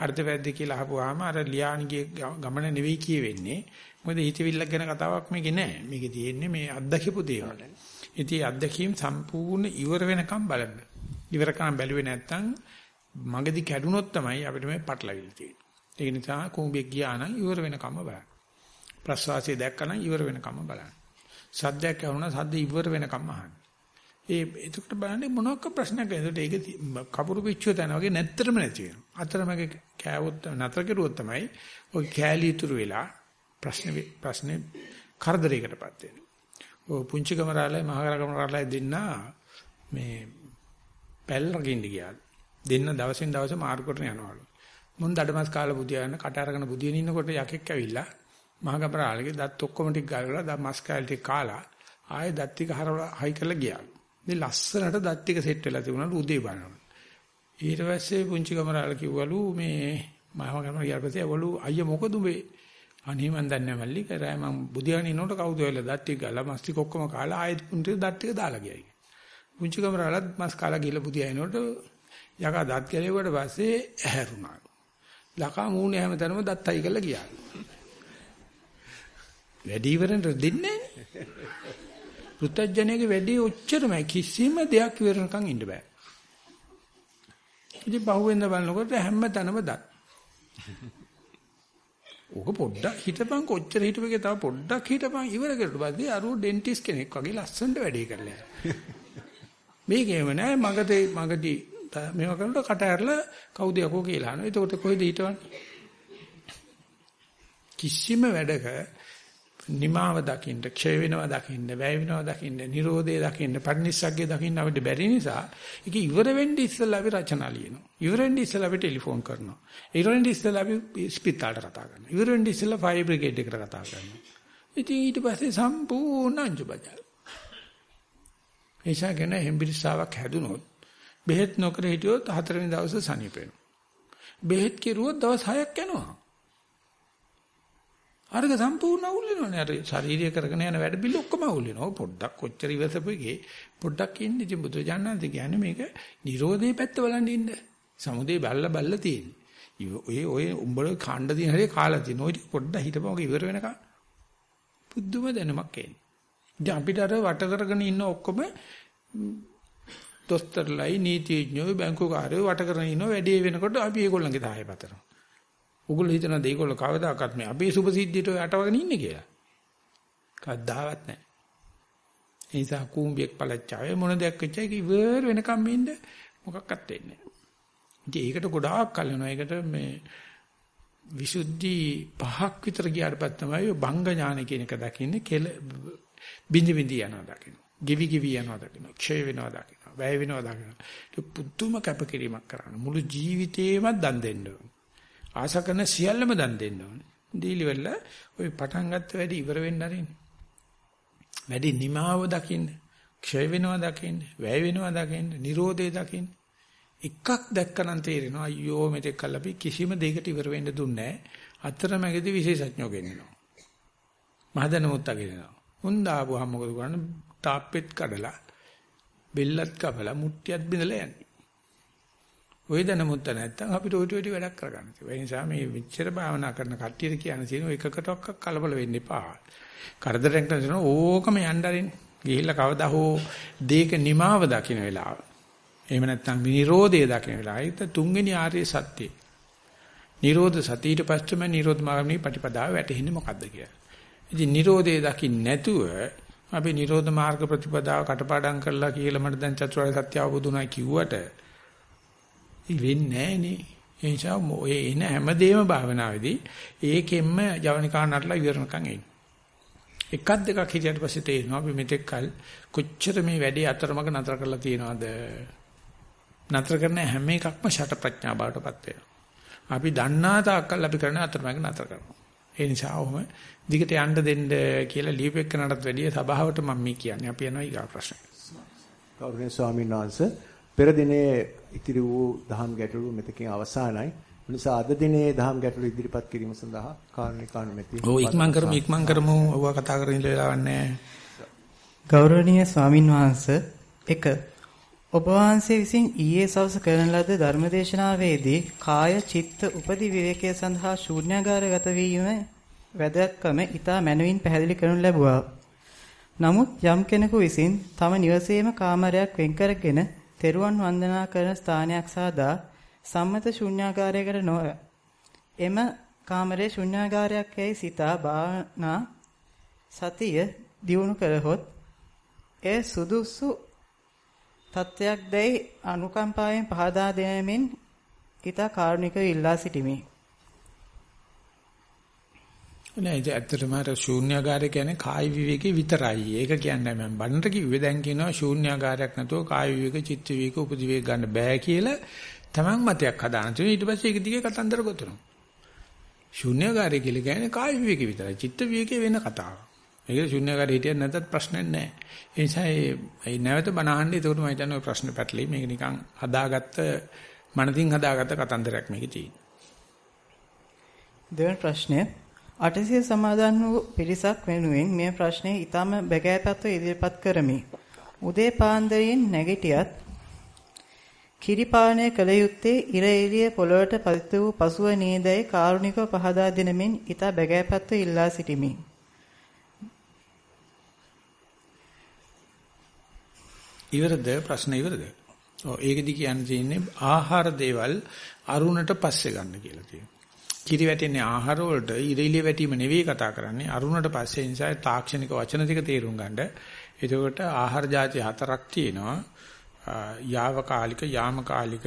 හරිද වැරද්ද කියලා අහපුවාම අර ලියානිගේ ගමන නෙවෙයි කියවෙන්නේ. මොකද හිතවිල්ලක් ගැන කතාවක් මේකේ නෑ. මේකේ තියෙන්නේ මේ අත්දැකපු දේවල්. ඉතින් අත්දැකීම් සම්පූර්ණ ඉවර වෙනකම් බලන්න. ඉවර කරන් බැලුවේ නැත්තම් මගදී කැඩුනොත් තමයි අපිට මේ පටලවිලි තියෙන්නේ. ඒ නිසා කුඹියක් ගියා නම් ඉවර වෙනකම්ම බලන්න. ප්‍රසවාසය දැක්කනම් ඉවර වෙනකම්ම බලන්න. සද්දයක් ඇහුණා සද්ද ඉවර වෙනකම්ම අහන්න. ඒ එතකොට බලන්නේ මොනවාක ප්‍රශ්නයක් එතකොට ඒක කපුරු පිච්චුව තන වගේ නැත්තරම නැති වෙනවා. අතරමැග කෑවොත් නතර කෙරුවොත් තමයි ඔය කෑලි ඉතුරු වෙලා ප්‍රශ්න ප්‍රශ්න කරදරයකටපත් වෙන්නේ. ඔය පුංචි කමරාලයි මහා කමරාලයි දෙන්න මේ පැල් රකින්න ගියා. දෙන්න දවසින් දවස මාර්ගකට යනවලු. මුන් දඩමස් කාලා බුදියාගෙන කට අරගෙන බුදියන ඉන්නකොට යකෙක් ඇවිල්ලා මහගබරාලගේ දත් ඔක්කොම ටික ගලවලා දත් මස් කෑලි ටික කාලා ආයෙ දත් ටික හරවලා හයි කරලා ගියා. මේ ලස්සනට දත් ටික සෙට් වෙලා තිබුණාලු උදේ බලනවා. ඊට පස්සේ පුංචි කමරාල කිව්වලු මේ මහගබරාල ඊට පස්සේ ඇවලු අයියා මොකද උඹේ අනේ මන් දන්නේ මල්ලි කරා මම බුදියාගෙන ඉන්නකොට කවුද වෙලා දත් ටික ගාලා මස් ටික ඔක්කොම කාලා ආයෙත් පුංචි දත් ටික දාලා ගියා. පුංචි කමරාලත් මස් කාලා ගිහලා බුදියාගෙනකොට යකා දත් ගැලෙව්වට පස්සේ ඇහැරුණා. ලකා මූණේ හැමතැනම දත්යි කරලා ගියා. වැඩි ඉවරෙන්ට දෙන්නේ නැහැ. පුත්තජනයේ වැඩි ඔච්චරමයි කිසිම දෙයක් ඉවරනකම් ඉන්න බෑ. ඉතින් බහුවෙන්ද බලනකොට හැමතැනම දත්. ඕක පොඩ්ඩක් හිතපන් කොච්චර හිටපෙක තව පොඩ්ඩක් හිටපන් ඉවර කරලා පස්සේ අරුව ඩෙන්ටිස් කෙනෙක් වගේ ලස්සනට වැඩේ කරලා මේකේම නෑ මගදී මගදී මේවා කරනකොට කට ඇරලා කවුද යකෝ කියලා අහනවා. එතකොට කොහෙද හිටවන්නේ? කිසිම වැඩක නිමාව දකින්න, ක්ෂය වෙනවා දකින්න, වැය වෙනවා දකින්න, Nirodhe දකින්න, පරිනිස්සග්ගේ දකින්න අපිට බැරි නිසා ඒක ඉවර වෙන්න ඉස්සෙල්ලා අපි රචනා ලියනවා. ඉවර වෙන්න ඉස්සෙල්ලා අපි ටෙලිෆෝන් කරනවා. ඉවර වෙන්න ඉස්සෙල්ලා අපි ස්පිතාලට කතා කරනවා. ඉවර වෙන්න ඉස්සෙල්ලා ෆයර් බ්‍රිගේඩ් එකට කතා කරනවා. ඉතින් ඊට පස්සේ සම්පූර්ණ අංජබජල්. ඒසා ගැන හෙම්බිරිස්සාවක් හැදුනොත් බෙහෙත් නොකර හිටියොත් හතරවෙනි දවසේ සනීප වෙනවා. බෙහෙත් කෙරුවොත් දවස් 6ක් යනවා. අරක සම්පූර්ණ අවුල් වෙනවනේ. අර ශාරීරිය කරගෙන යන වැඩ පිළ ඔක්කොම අවුල් වෙනවා. පොඩ්ඩක් කොච්චර ඉවසපෙගේ පොඩ්ඩක් ඉන්න ඉතින් බුදුජානනාථ කියන්නේ මේක Nirodhe පැත්ත බලන් ඉන්න. සමුදේ බල්ල බල්ල තියෙන්නේ. ඔය ඔය උඹල කාණ්ඩ දින හරිය කාලා තියෙන. ඔය පොඩ්ඩක් හිටපුවක ඉවර වෙනකන් බුද්ධම දැනුමක් එන්නේ. ඉතින් අපිට අර වට කරගෙන ඉන්න ඔක්කොම දොස්තරලයි නීතිඥයෝ බැංකුකාරයෝ වට කරගෙන ඉන්න වැඩේ වෙනකොට අපි ඒගොල්ලන්ගේ තායේ පතරනවා. උගුල් හිතන දේ ඒගොල්ලෝ කවදාකවත් මේ අපේ සුභසිද්ධියට ඔය අටවගෙන ඉන්නේ කියලා. කවදාවත් නැහැ. ඒ නිසා කුඹියක් පළච්චාවේ මොන දෙයක් වෙච්ච එක ඉවර වෙනකම් ඉන්න මොකක්වත් වෙන්නේ නැහැ. ඒකට ගොඩාක් කල වෙනවා. ඒකට මේ විසුද්ධි පහක් විතර ගියාට පස්සේ තමයි බංග ඥාන කියන එක දකින්නේ කෙල බිඳි බිඳි යනවා දකින්න. ගිවි ගිවි යනවා දකින්න. ක්ෂය වෙනවා දකින්න. වැය වෙනවා දකින්න. ඒක පුදුම කැපකිරීමක් කරන්න. මුළු ජීවිතේම දන් දෙන්න ඕන. ආශා කරන සියල්ලම දන් දෙන්න ඕන. දීලි වෙල්ල ওই පටන් ගත්ත වැඩි ඉවර වෙන්න ආරින්න. වැඩි නිමාව දකින්න. ක්ෂය වෙනවා දකින්න. වැය වෙනවා දකින්න. Nirodhe දකින්න. එකක් දැක්කනම් තේරෙනවා අයියෝ මෙතෙක් කල් අපි කිසිම දෙයකට ඉවර වෙන්න දුන්නේ නැහැ. අතරමැදි විශේෂඥයෝ ගෙනිනවා. මහදැනමුත් අගෙනිනවා. උන් දාපුවාම මොකද කරන්නේ? තාප්පෙත් කඩලා බෙල්ලත් කපලා මුට්ටියත් බිඳලා යන්නේ. ඔය දැනුමුත් නැත්තම් අපිට ඔය ටෙටි වැඩක් කරගන්න තියෙනවා. ඒ නිසා මේ මෙච්චර භාවනා කරන කට්ටියට කියන තියෙන එකකටවත් කලබල වෙන්න එපා. කරදරයක් නැතිනම් ඕකම යන්න අරින් ගිහිල්ලා කවදා හෝ දේක නිමාව දකින්න වෙලාව. එහෙම නැත්නම් නිරෝධය දකින්න වෙලාව. ඒක තුන්වෙනි ආර්ය සත්‍යය. නිරෝධ සතියට පස්සෙම නිරෝධ මාර්ගයේ ප්‍රතිපදාව වැටෙන්නේ මොකද්ද කියලා. ඉතින් නිරෝධය දකින්න නැතුව අපි නිරෝධ මාර්ග ප්‍රතිපදාව කටපාඩම් කරලා කියලා මට දැන් චතුරාර්ය සත්‍ය අවබෝධ වුණා කිව්වට ඉවෙන්නේ නැහනේ. ඒ නිසා ඔය එන හැමදේම භාවනාවේදී ඒකෙන්ම ජවනිකා නටලා ඉවරනකම් එන්නේ. එකක් දෙකක් හිටියට පස්සේ තේරෙනවා අපි මෙතෙක් කල කොච්චර මේ වැඩේ අතරමඟ නතර කරලා තියෙනවද? නතර කරන හැම එකක්ම ෂට ප්‍රඥා බවටපත් වෙනවා. අපි දන්නා තාක්කල් අපි කරන අතරමඟ නතර කරනවා. ඒ නිසා ඔහම දිගට යන්න දෙන්න කියලා ලියපෙන්නටත් වැඩිය සභාවට මම මේ කියන්නේ. අපි යනවා ඊගා ප්‍රශ්න. ගෞරවනීය ස්වාමීන් වහන්සේ පෙර දිනේ ඉතිරි වූ දහම් ගැටළු මෙතකින් අවසానයි. නිසා අද දිනේ දහම් ගැටළු ඉදිරිපත් කිරීම සඳහා කාරණිකාන මෙති. ඔව් ඉක්මන් කරමු ඉක්මන් කරමු. ඔව්ව කතා කරගෙන ඉන්න වෙලාවක් නැහැ. ගෞරවනීය ස්වාමින් වහන්සේ 1 ඔබ වහන්සේ විසින් ඊයේ සවස කරන ලද ධර්මදේශනාවේදී කාය චිත්ත උපදි විවේකයේ සඳහා ශූන්‍යාගාරගත වීම වැදගත්කම ඊටා මනවින් පැහැදිලි කරනු ලැබුවා. නමුත් යම් කෙනෙකු විසින් තම නිවසේම කාමරයක් වෙන් කරගෙන තෙරුවන් වන්දනා කරන ස්ථානයක් සාදා සම්මත ශුන්‍යාගාරයකට නොව එම කාමරයේ ශුන්‍යාගාරයක් යයි සිතා භාවනා සතිය දියුණු කරහොත් එය සුදුසු තත්වයක් දැයි අනුකම්පාවෙන් පහදා දෙනමින් ඊට කාරුණිකව ඉල්ලා සිටිමි. නෑ ඒ ඇත්තටම අර ශූන්‍යාගාරය කියන්නේ කායි විවේකේ විතරයි. ඒක කියන්නේ මම බන්නට කිව්වේ දැන් කියනවා ශූන්‍යාගාරයක් නැතුව කායි විවේක චිත්ත විවේක උපදි විවේක ගන්න බෑ කියලා තමන් මතයක් හදාන තුන ඊට පස්සේ ඒක දිගේ කතන්දර ගොතනවා. ශූන්‍යකාරය කියලා කියන්නේ කාය විවේක විතරයි. චිත්ත විවේකේ වෙන කතාවක්. ඒක ශූන්‍යකාරය හිටියත් නැතත් ප්‍රශ්නයක් නැහැ. ඒ නිසා ඒ නැවත බනහන්න ඒකට මම හිතන්නේ ওই ප්‍රශ්න පැටලෙයි. මේක නිකන් හදාගත්ත මනසින් හදාගත්ත කතන්දරයක් මේකේ තියෙන්නේ. දෙවන ප්‍රශ්නය අටසිය සමාදන් වූ පිරිසක් වෙනුවෙන් මේ ප්‍රශ්නේ ඊටම බැගෑපත්ව ඉදිරිපත් කරමි. උදේ පාන්දරින් නැගිටියත් කිරිපානය කළ යුත්තේ ඉර එළිය පොළොවට පතිත වූ පසුව නේදයි කාරුණිකව පහදා දෙනමින් ඊට බැගෑපත්ව ඉල්ලා සිටිමි. ඉවරද ප්‍රශ්න ඉවරද? ඔව් ඒකෙදි කියන්න තියෙන්නේ ආහාර දේවල් අරුණට පස්සේ ගන්න කියලා තියෙනවා. කිරි වැටෙන්නේ ආහාර වලට ඉරෙලිය වැටීම නෙවෙයි කතා කරන්නේ අරුණට පස්සේ නිසා තාක්ෂණික වචන ටික තේරුම් ගන්න. එතකොට ආහාර જાති හතරක් තියෙනවා. යාවකාලික යාමකාලික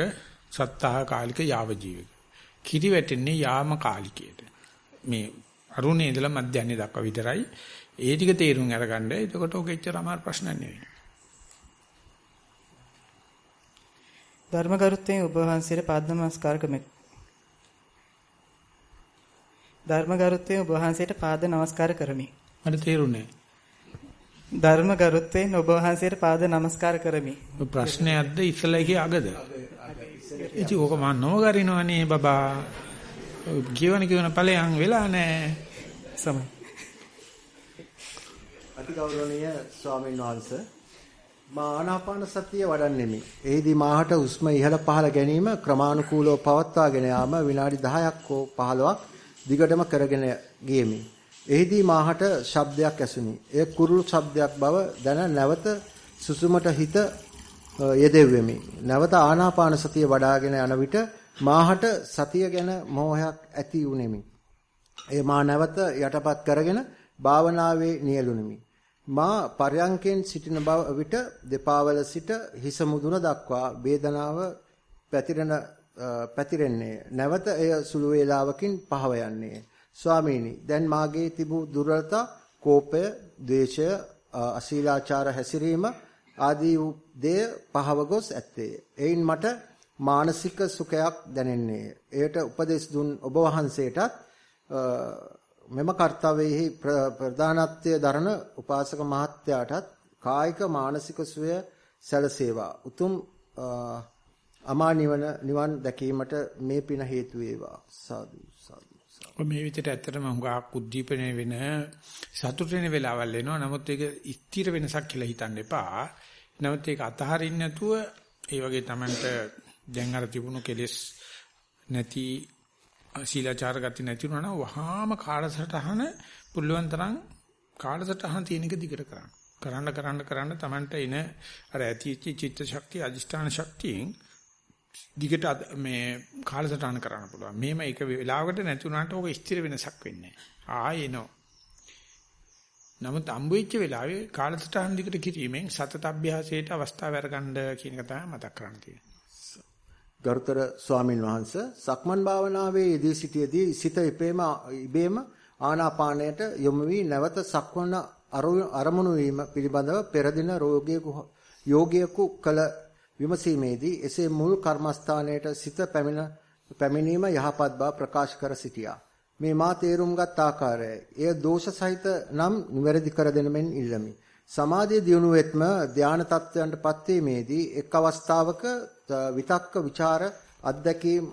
සත්තාහකාලික යාව ජීවික. කිරි වැටෙන්නේ යාමකාලිකයට. මේ අරුණේ ඉඳලා මධ්‍යන්නේ දක්වා විතරයි. ඒ ටික තේරුම් අරගන්න. එතකොට ඔක එච්චර අමාරු ප්‍රශ්නයක් නෙවෙයි. ධර්මගරුත්වයෙන් ඔබ වහන්සේට පාද නමස්කාර කරමි. ධර්මගරුත්වයෙන් ඔබ වහන්සේට පාද නමස්කාර කරමි. මට තේරුණේ ධර්ම ගරුත්වයෙන් ඔබ වහන්සේට පාද නමස්කාර කරමි. ප්‍රශ්නයක්ද ඉස්සලා අගද? ඉතින් ඕක මම නොගරිනවනේ බබා. කියවන කියවන ඵලයන් වෙලා නැහැ. සමයි. අතිගෞරවනීය ස්වාමීන් වහන්සේ මා ආනාපාන සතිය වඩන්නෙමි. එෙහිදී මාහට උස්ම ඉහළ පහළ ගැනීම ක්‍රමානුකූලව පවත්වාගෙන යාම විනාඩි 10ක් හෝ 15ක් දිගටම කරගෙන ගියෙමි. එහිදී මාහට ශබ්දයක් ඇසුනි. එය කුරුළු ශබ්දයක් බව දැන නැවත සුසුමට හිත යෙදෙව්වෙමි. නැවත ආනාපාන සතිය වඩාගෙන යන විට මාහට සතිය ගැන මෝහයක් ඇති වුනේමි. ඒ මා නැවත යටපත් කරගෙන භාවනාවේ නියලුනිමි. මා පර්යංකෙන් සිටින බව විට දෙපාවල සිට හිස මුදුන දක්වා වේදනාව පැතිරෙන පැතිරෙන්නේ නැවත එය සුළු වේලාවකින් පහව යන්නේ ස්වාමීනි දැන් මාගේ තිබූ දුර්වලතා කෝපය, ද්වේෂය, අශීලාචාර හැසිරීම ආදී වූ දෙය පහව ගොස් ඇත්තේ. එයින් මට මානසික සුඛයක් දැනෙන්නේ. එයට උපදෙස් දුන් ඔබ වහන්සේටත් මෙම කාර්යයෙහි ප්‍රධානත්වය දරන උපාසක මහත්තයාටත් කායික මානසික සුවය සැලසේවා. උතුම් අමා නිවන නිවන් දැකීමට මේ පින හේතු වේවා. සාදු සාදු. මේ විදිහට ඇත්තටම හුඟක් උද්දීපනය වෙන සතුට වෙන වෙලාවල් එනවා. නමුත් ඒක ස්ථිර වෙනසක් කියලා හිතන්න එපා. නමුත් ඒක අතහරින්න නැතුව ඒ වගේ Tamanට දැන් අර තිබුණු කෙලෙස් නැති සීලාචාර ගති නැති වුණා නම් වහාම කාලසටහන පුළුවන් තරම් කාලසටහන තියෙන එක දිගට කරන්න. කරන්න කරන්න කරන්න Tamanට එන අර ඇති චිත්ත ශක්තිය අදිෂ්ඨාන ශක්තියෙන් දිගට මේ කාලසටහන කරන්න පුළුවන්. මේම එක වෙලාවකට නැති වුණාට ඕක ස්ථිර වෙනසක් වෙන්නේ නැහැ. ආයෙනෝ. නමුත් අම්බුෙච්ච වෙලාවේ කාලසටහන් දිකට කිරීමෙන් සතත අභ්‍යාසයට අවස්ථාව අරගන්න කියන එක තමයි මතක් කරන්න තියෙන්නේ. ගරුතර ස්වාමින් වහන්සේ සක්මන් භාවනාවේ යෙදී සිටියේදී සිත ඉපේම ඉබේම ආනාපානයට යොමු වී නැවත සක්මන අරමුණු වීම පිළිබඳව පෙර දින රෝගියෙකු යෝගියෙකු කළ විමසීමේදී එසේ මුල් කර්මස්ථානයට සිත පැමිණ පැමිණීම යහපත් බව ප්‍රකාශ කර සිටියා. මේ මා තේරුම්ගත් ආකාරය එය දෝෂ සහිත නම් නිවැරදි කර දෙන මෙන් ඉල්ලමි. සමාධිය දියුණුවෙත්ම ධානා තත්වයන්ටපත් වීමේදී එක් අවස්ථාවක විතක්ක ਵਿਚාර අත්දැකීම්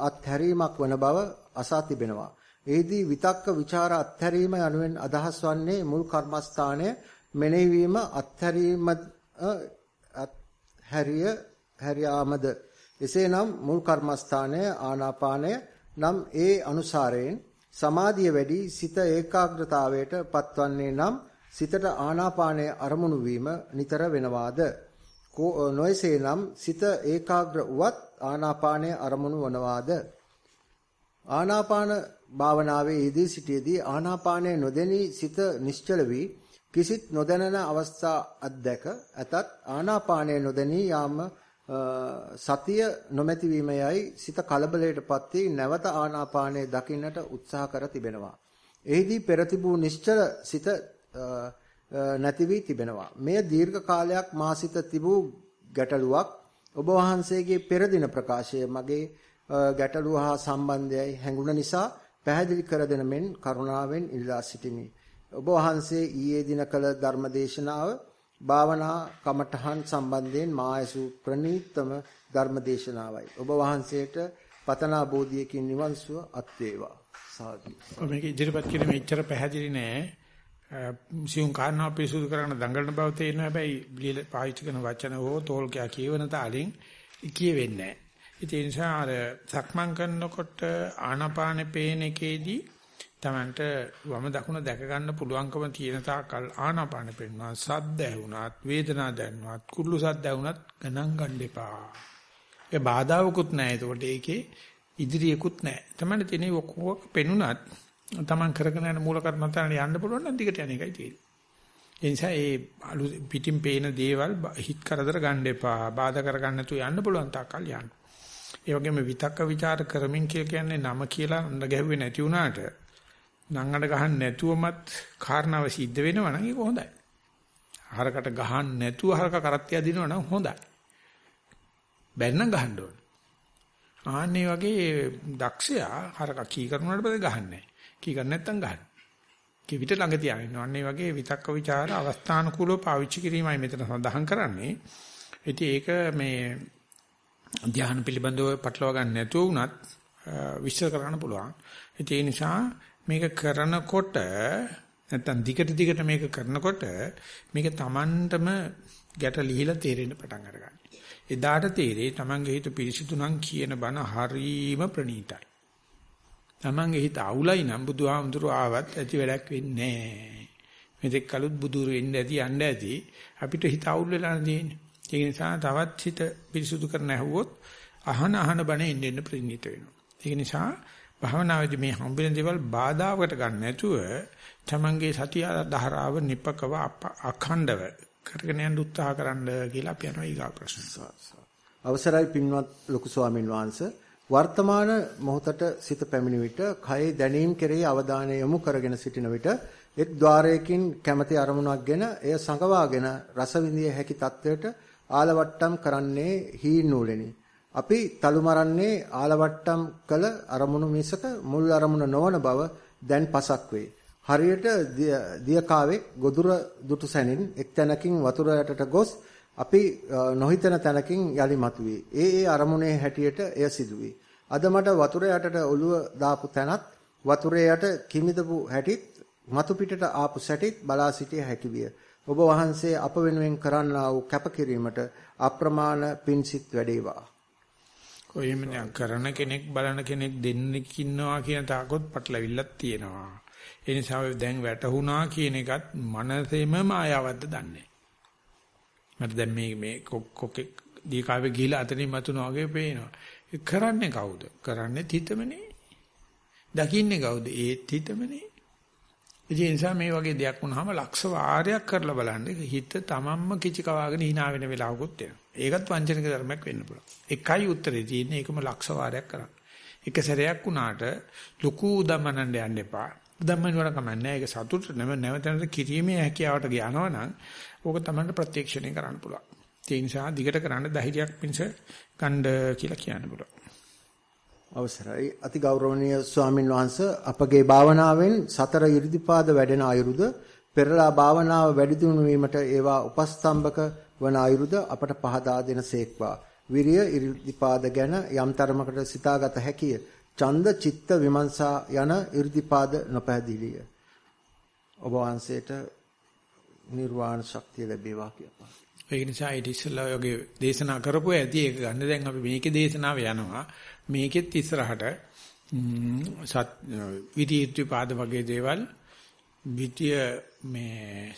අත්හැරීමක් වන බව අසා තිබෙනවා. එෙහිදී විතක්ක ਵਿਚාර අත්හැරීම යනුවෙන් අදහස් වන්නේ මුල් කර්මස්ථානය මෙනෙහි වීම අත්හැරීම හැරිය හැරියාමද? එසේනම් මුල් කර්මස්ථානය ආනාපානය නම් ඒ අනුසාරයෙන් සමාධිය වැඩි සිත ඒකාග්‍රතාවයට පත්වන්නේ නම් සිතට ආනාපානය අරමුණු වීම නිතර වෙනවාද? නොයසේනම් සිත ඒකාග්‍ර වුවත් ආනාපානය අරමුණු වනවාද? ආනාපාන භාවනාවේ යෙදී සිටියේදී ආනාපානය නොදෙනී සිත නිශ්චල වී කිසිත් නොදැනෙන අවස්ථා අත්දැක ඇතත් ආනාපානය නොදැනී යාම සතිය නොමැති වීමයයි සිත කලබලයටපත් වී නැවත ආනාපානය දකින්නට උත්සාහ කර තිබෙනවා. එෙහිදී පෙර තිබූ නිශ්චල සිත නැති වී තිබෙනවා. මෙය දීර්ඝ කාලයක් මා සිත තිබූ ගැටලුවක්. ඔබ වහන්සේගේ පෙර දින ප්‍රකාශය මගේ ගැටලුව හා සම්බන්ධයයි හැඟුණ නිසා පැහැදිලි කර දෙන මෙන් කරුණාවෙන් ඉල්ලා සිටිමි. ඔබ වහන්සේ ඊයේ දින කළ ධර්මදේශනාව භාවනා කමඨහන් සම්බන්ධයෙන් මායසු ප්‍රණීතම ධර්මදේශනාවයි. ඔබ වහන්සේට පතනා බෝධියකින් නිවන් සුව අත් වේවා. සාදු. මේක ඉදිරිපත් කිරීම එච්චර පැහැදිලි නෑ. සියුම් කාරණා පිරිසුදු කරන දඟලන බව තේරෙනවා. හැබැයි ලියලා පාවිච්චි කරන වචන හෝ තෝල්කයා කියවන තාලෙන් කියවෙන්නේ නෑ. ඒ නිසා අර සක්මන් කරනකොට ආනාපානෙ පේන එකේදී තමන්ට වම දකුණ දැක ගන්න පුළුවන්කම තියෙන තාකල් ආනාපාන පෙන්නවා සද්ද ඇහුණත් වේදනා දැනුණත් කුරුළු සද්ද ඇහුණත් ගණන් ගන්න එපා. ඒ බාධාවකුත් නැහැ. ඒකට ඒකේ ඉදිරියකුත් නැහැ. තමන්ට තියෙන ඔක්කොම පෙනුණත් තමන් කරගෙන යන මූල කර්මන්තන යන්න පුළුවන් නම් දිගට යන එකයි තියෙන්නේ. ඒ නිසා ඒ අලු පිටින් පේන දේවල් හිත කරදර ගන්න එපා. බාධා කරගන්න නැතුව යන්න පුළුවන් තාකල් යන්න. ඒ වගේම විතක්ක ਵਿਚාර කරමින් කියන්නේ නම කියලා අඬ ගැහුවේ නැති වුණාට නංගඩ ගහන්න නැතුවමත් කාරණාව සිද්ධ වෙනවා නම් ඒක හොඳයි. හරකට ගහන්න නැතුව හරක කරත්තිය දිනනවා නම් හොඳයි. බැන්නම් ගහන්න ඕන. ආන්නේ වගේ දක්ෂයා හරක කී කරනවට පස්සේ ගහන්නේ කී කර නැත්තම් ගහන්න. කී විතර ළඟ තියාගෙන ඉන්නවා. අන්නේ වගේ විතක්ක ਵਿਚාර අවස්ථානුකූලව පාවිච්චි කිරීමයි මෙතන සඳහන් කරන්නේ. ඉතින් ඒක මේ ධ්‍යාන පිළිබඳව පටලවා ගන්න නැතුව වුණත් විශ්ල කරන්න පුළුවන්. ඒ නිසා මේක කරනකොට නැත්තම් දිගට දිගට මේක කරනකොට මේක Tamanටම ගැට ලිහිලා තේරෙන්න පටන් අරගන්නවා. එදාට තේරෙයි Tamanගේ හිත පිරිසිදු නම් කියන බණ හරීම ප්‍රණීතයි. Tamanගේ හිත අවුලයි නම් බුදුහාමුදුරු ආවත් ඇති වැඩක් වෙන්නේ නැහැ. මෙතෙක් කලුත් බුදුරු වෙන්න ඇති යන්න ඇති අපිට හිත අවුල් වෙලා තියෙන්නේ. ඒ නිසා තවත් හිත පිරිසුදු කරන්න ඇහුවොත් අහන අහන බණ එන්න එන්න ප්‍රණීත වෙනවා. ඒ නිසා භාවනාවේදී මේ හම්බෙන දේවල් බාධාවකට ගන්න නැතුව තමන්ගේ සතිය ධාරාව නිපකව අඛණ්ඩව කරගෙන යන්න උත්සාහ කරන්න කියලා අපි යනවා ඊගා ප්‍රශ්න. අවසරයි පින්වත් ලොකු ස්වාමින් වහන්සේ වර්තමාන මොහොතට සිත පැමිණි විට කයේ දැනීම් කෙරෙහි අවධානය යොමු කරගෙන සිටින විට එක් ద్వාරයකින් කැමැති අරමුණක්ගෙන එය සංගවාගෙන රස විඳිය හැකි තත්වයට ආලවට්ටම් කරන්නේ හීන් නූලෙනි. අපි තලු මරන්නේ ආලවට්ටම් කළ අරමුණු මිසක මුල් අරමුණ නොවන බව දැන් පසක් වේ. හරියට දියකාවෙක් ගොදුර දුටු සැනින් එක් තැනකින් වතුර යටට ගොස් අපි නොහිතන තැනකින් යලි මතුවේ. ඒ ඒ අරමුණේ හැටියට එය සිදුවේ. අද මට වතුර යටට ඔළුව දාපු තැනත් වතුරේ යට කිමිදපු හැටිත් මතු පිටට ආපු සැටිත් බලා සිටිය හැකි විය. ඔබ වහන්සේ අප වෙනුවෙන් කරන්නා වූ කැපකිරීමට අප්‍රමාණ පින්සිට වැඩේවා. කොහේම කරන කෙනෙක් බලන කෙනෙක් දෙන්නෙක් ඉන්නවා කියන තාකොත් පටලවිල්ලක් තියෙනවා. ඒ නිසා දැන් වැටහුණා කියන එකත් මනසෙම මායාවක්ද දන්නේ මට දැන් මේ මේ කොකෙක් දීකාවේ ගිහිලා අතනින් මතුනා වගේ පේනවා. ඒ කරන්නේ කවුද? කරන්නේ තිතමනේ. දකින්නේ කවුද? ඒත් හිතමනේ. ඒ නිසා මේ වගේ දෙයක් වුණාම ලක්ෂ වාරයක් කරලා බලන්න හිත තමන්ම කිචි කවාගෙන hina වෙන වෙලාවකුත් එනවා. ඒකත් වංචනික ධර්මයක් වෙන්න පුළුවන්. එකයි උත්තරේ තියෙන්නේ ඒකම ලක්ෂ වාරයක් කරන්න. එක සැරයක් වුණාට ලুকু උදම්මනන්න යන්න එපා. උදම්මන වල කමන්නේ ඒක සතුට නැවත නැවත කිරීමේ හැකියාවට ගියනවනම් ඕක තමයි ප්‍රත්‍යක්ෂණය කරන්න පුළුවන්. ඒ නිසා දිගට කරන්න ධෛර්යයක් පිණිස ගන්න කියලා කියන්න පුළුවන්. අවසරයි. අති ගෞරවනීය ස්වාමින් වහන්ස අපගේ භාවනාවෙන් සතර 이르දිපාද වැඩෙන අයුරුද පෙරලා භාවනාව වැඩි දියුණු වීමට ඒවා උපස්තම්භක වන අයුරුද අපට පහදා දෙනසේක්වා. විරිය 이르දිපාද ගැන යම් තරමකට සිතාගත හැකිය. ඡන්ද චිත්ත විමර්ශා යන 이르දිපාද නොපැහැදිලිය. ඔබ වහන්සේට නිර්වාණ ශක්තිය ලැබේවා කියපා. ඒ නිසා ඉතිසලා යෝගේ දේශනා කරපුවා ඇති ඒක ගන්න. දැන් අපි මේකේ දේශනාව යනවා. මේකෙත් ඉස්සරහට සත් විදීත්‍ය පාද වගේ දේවල් විද්‍ය මේ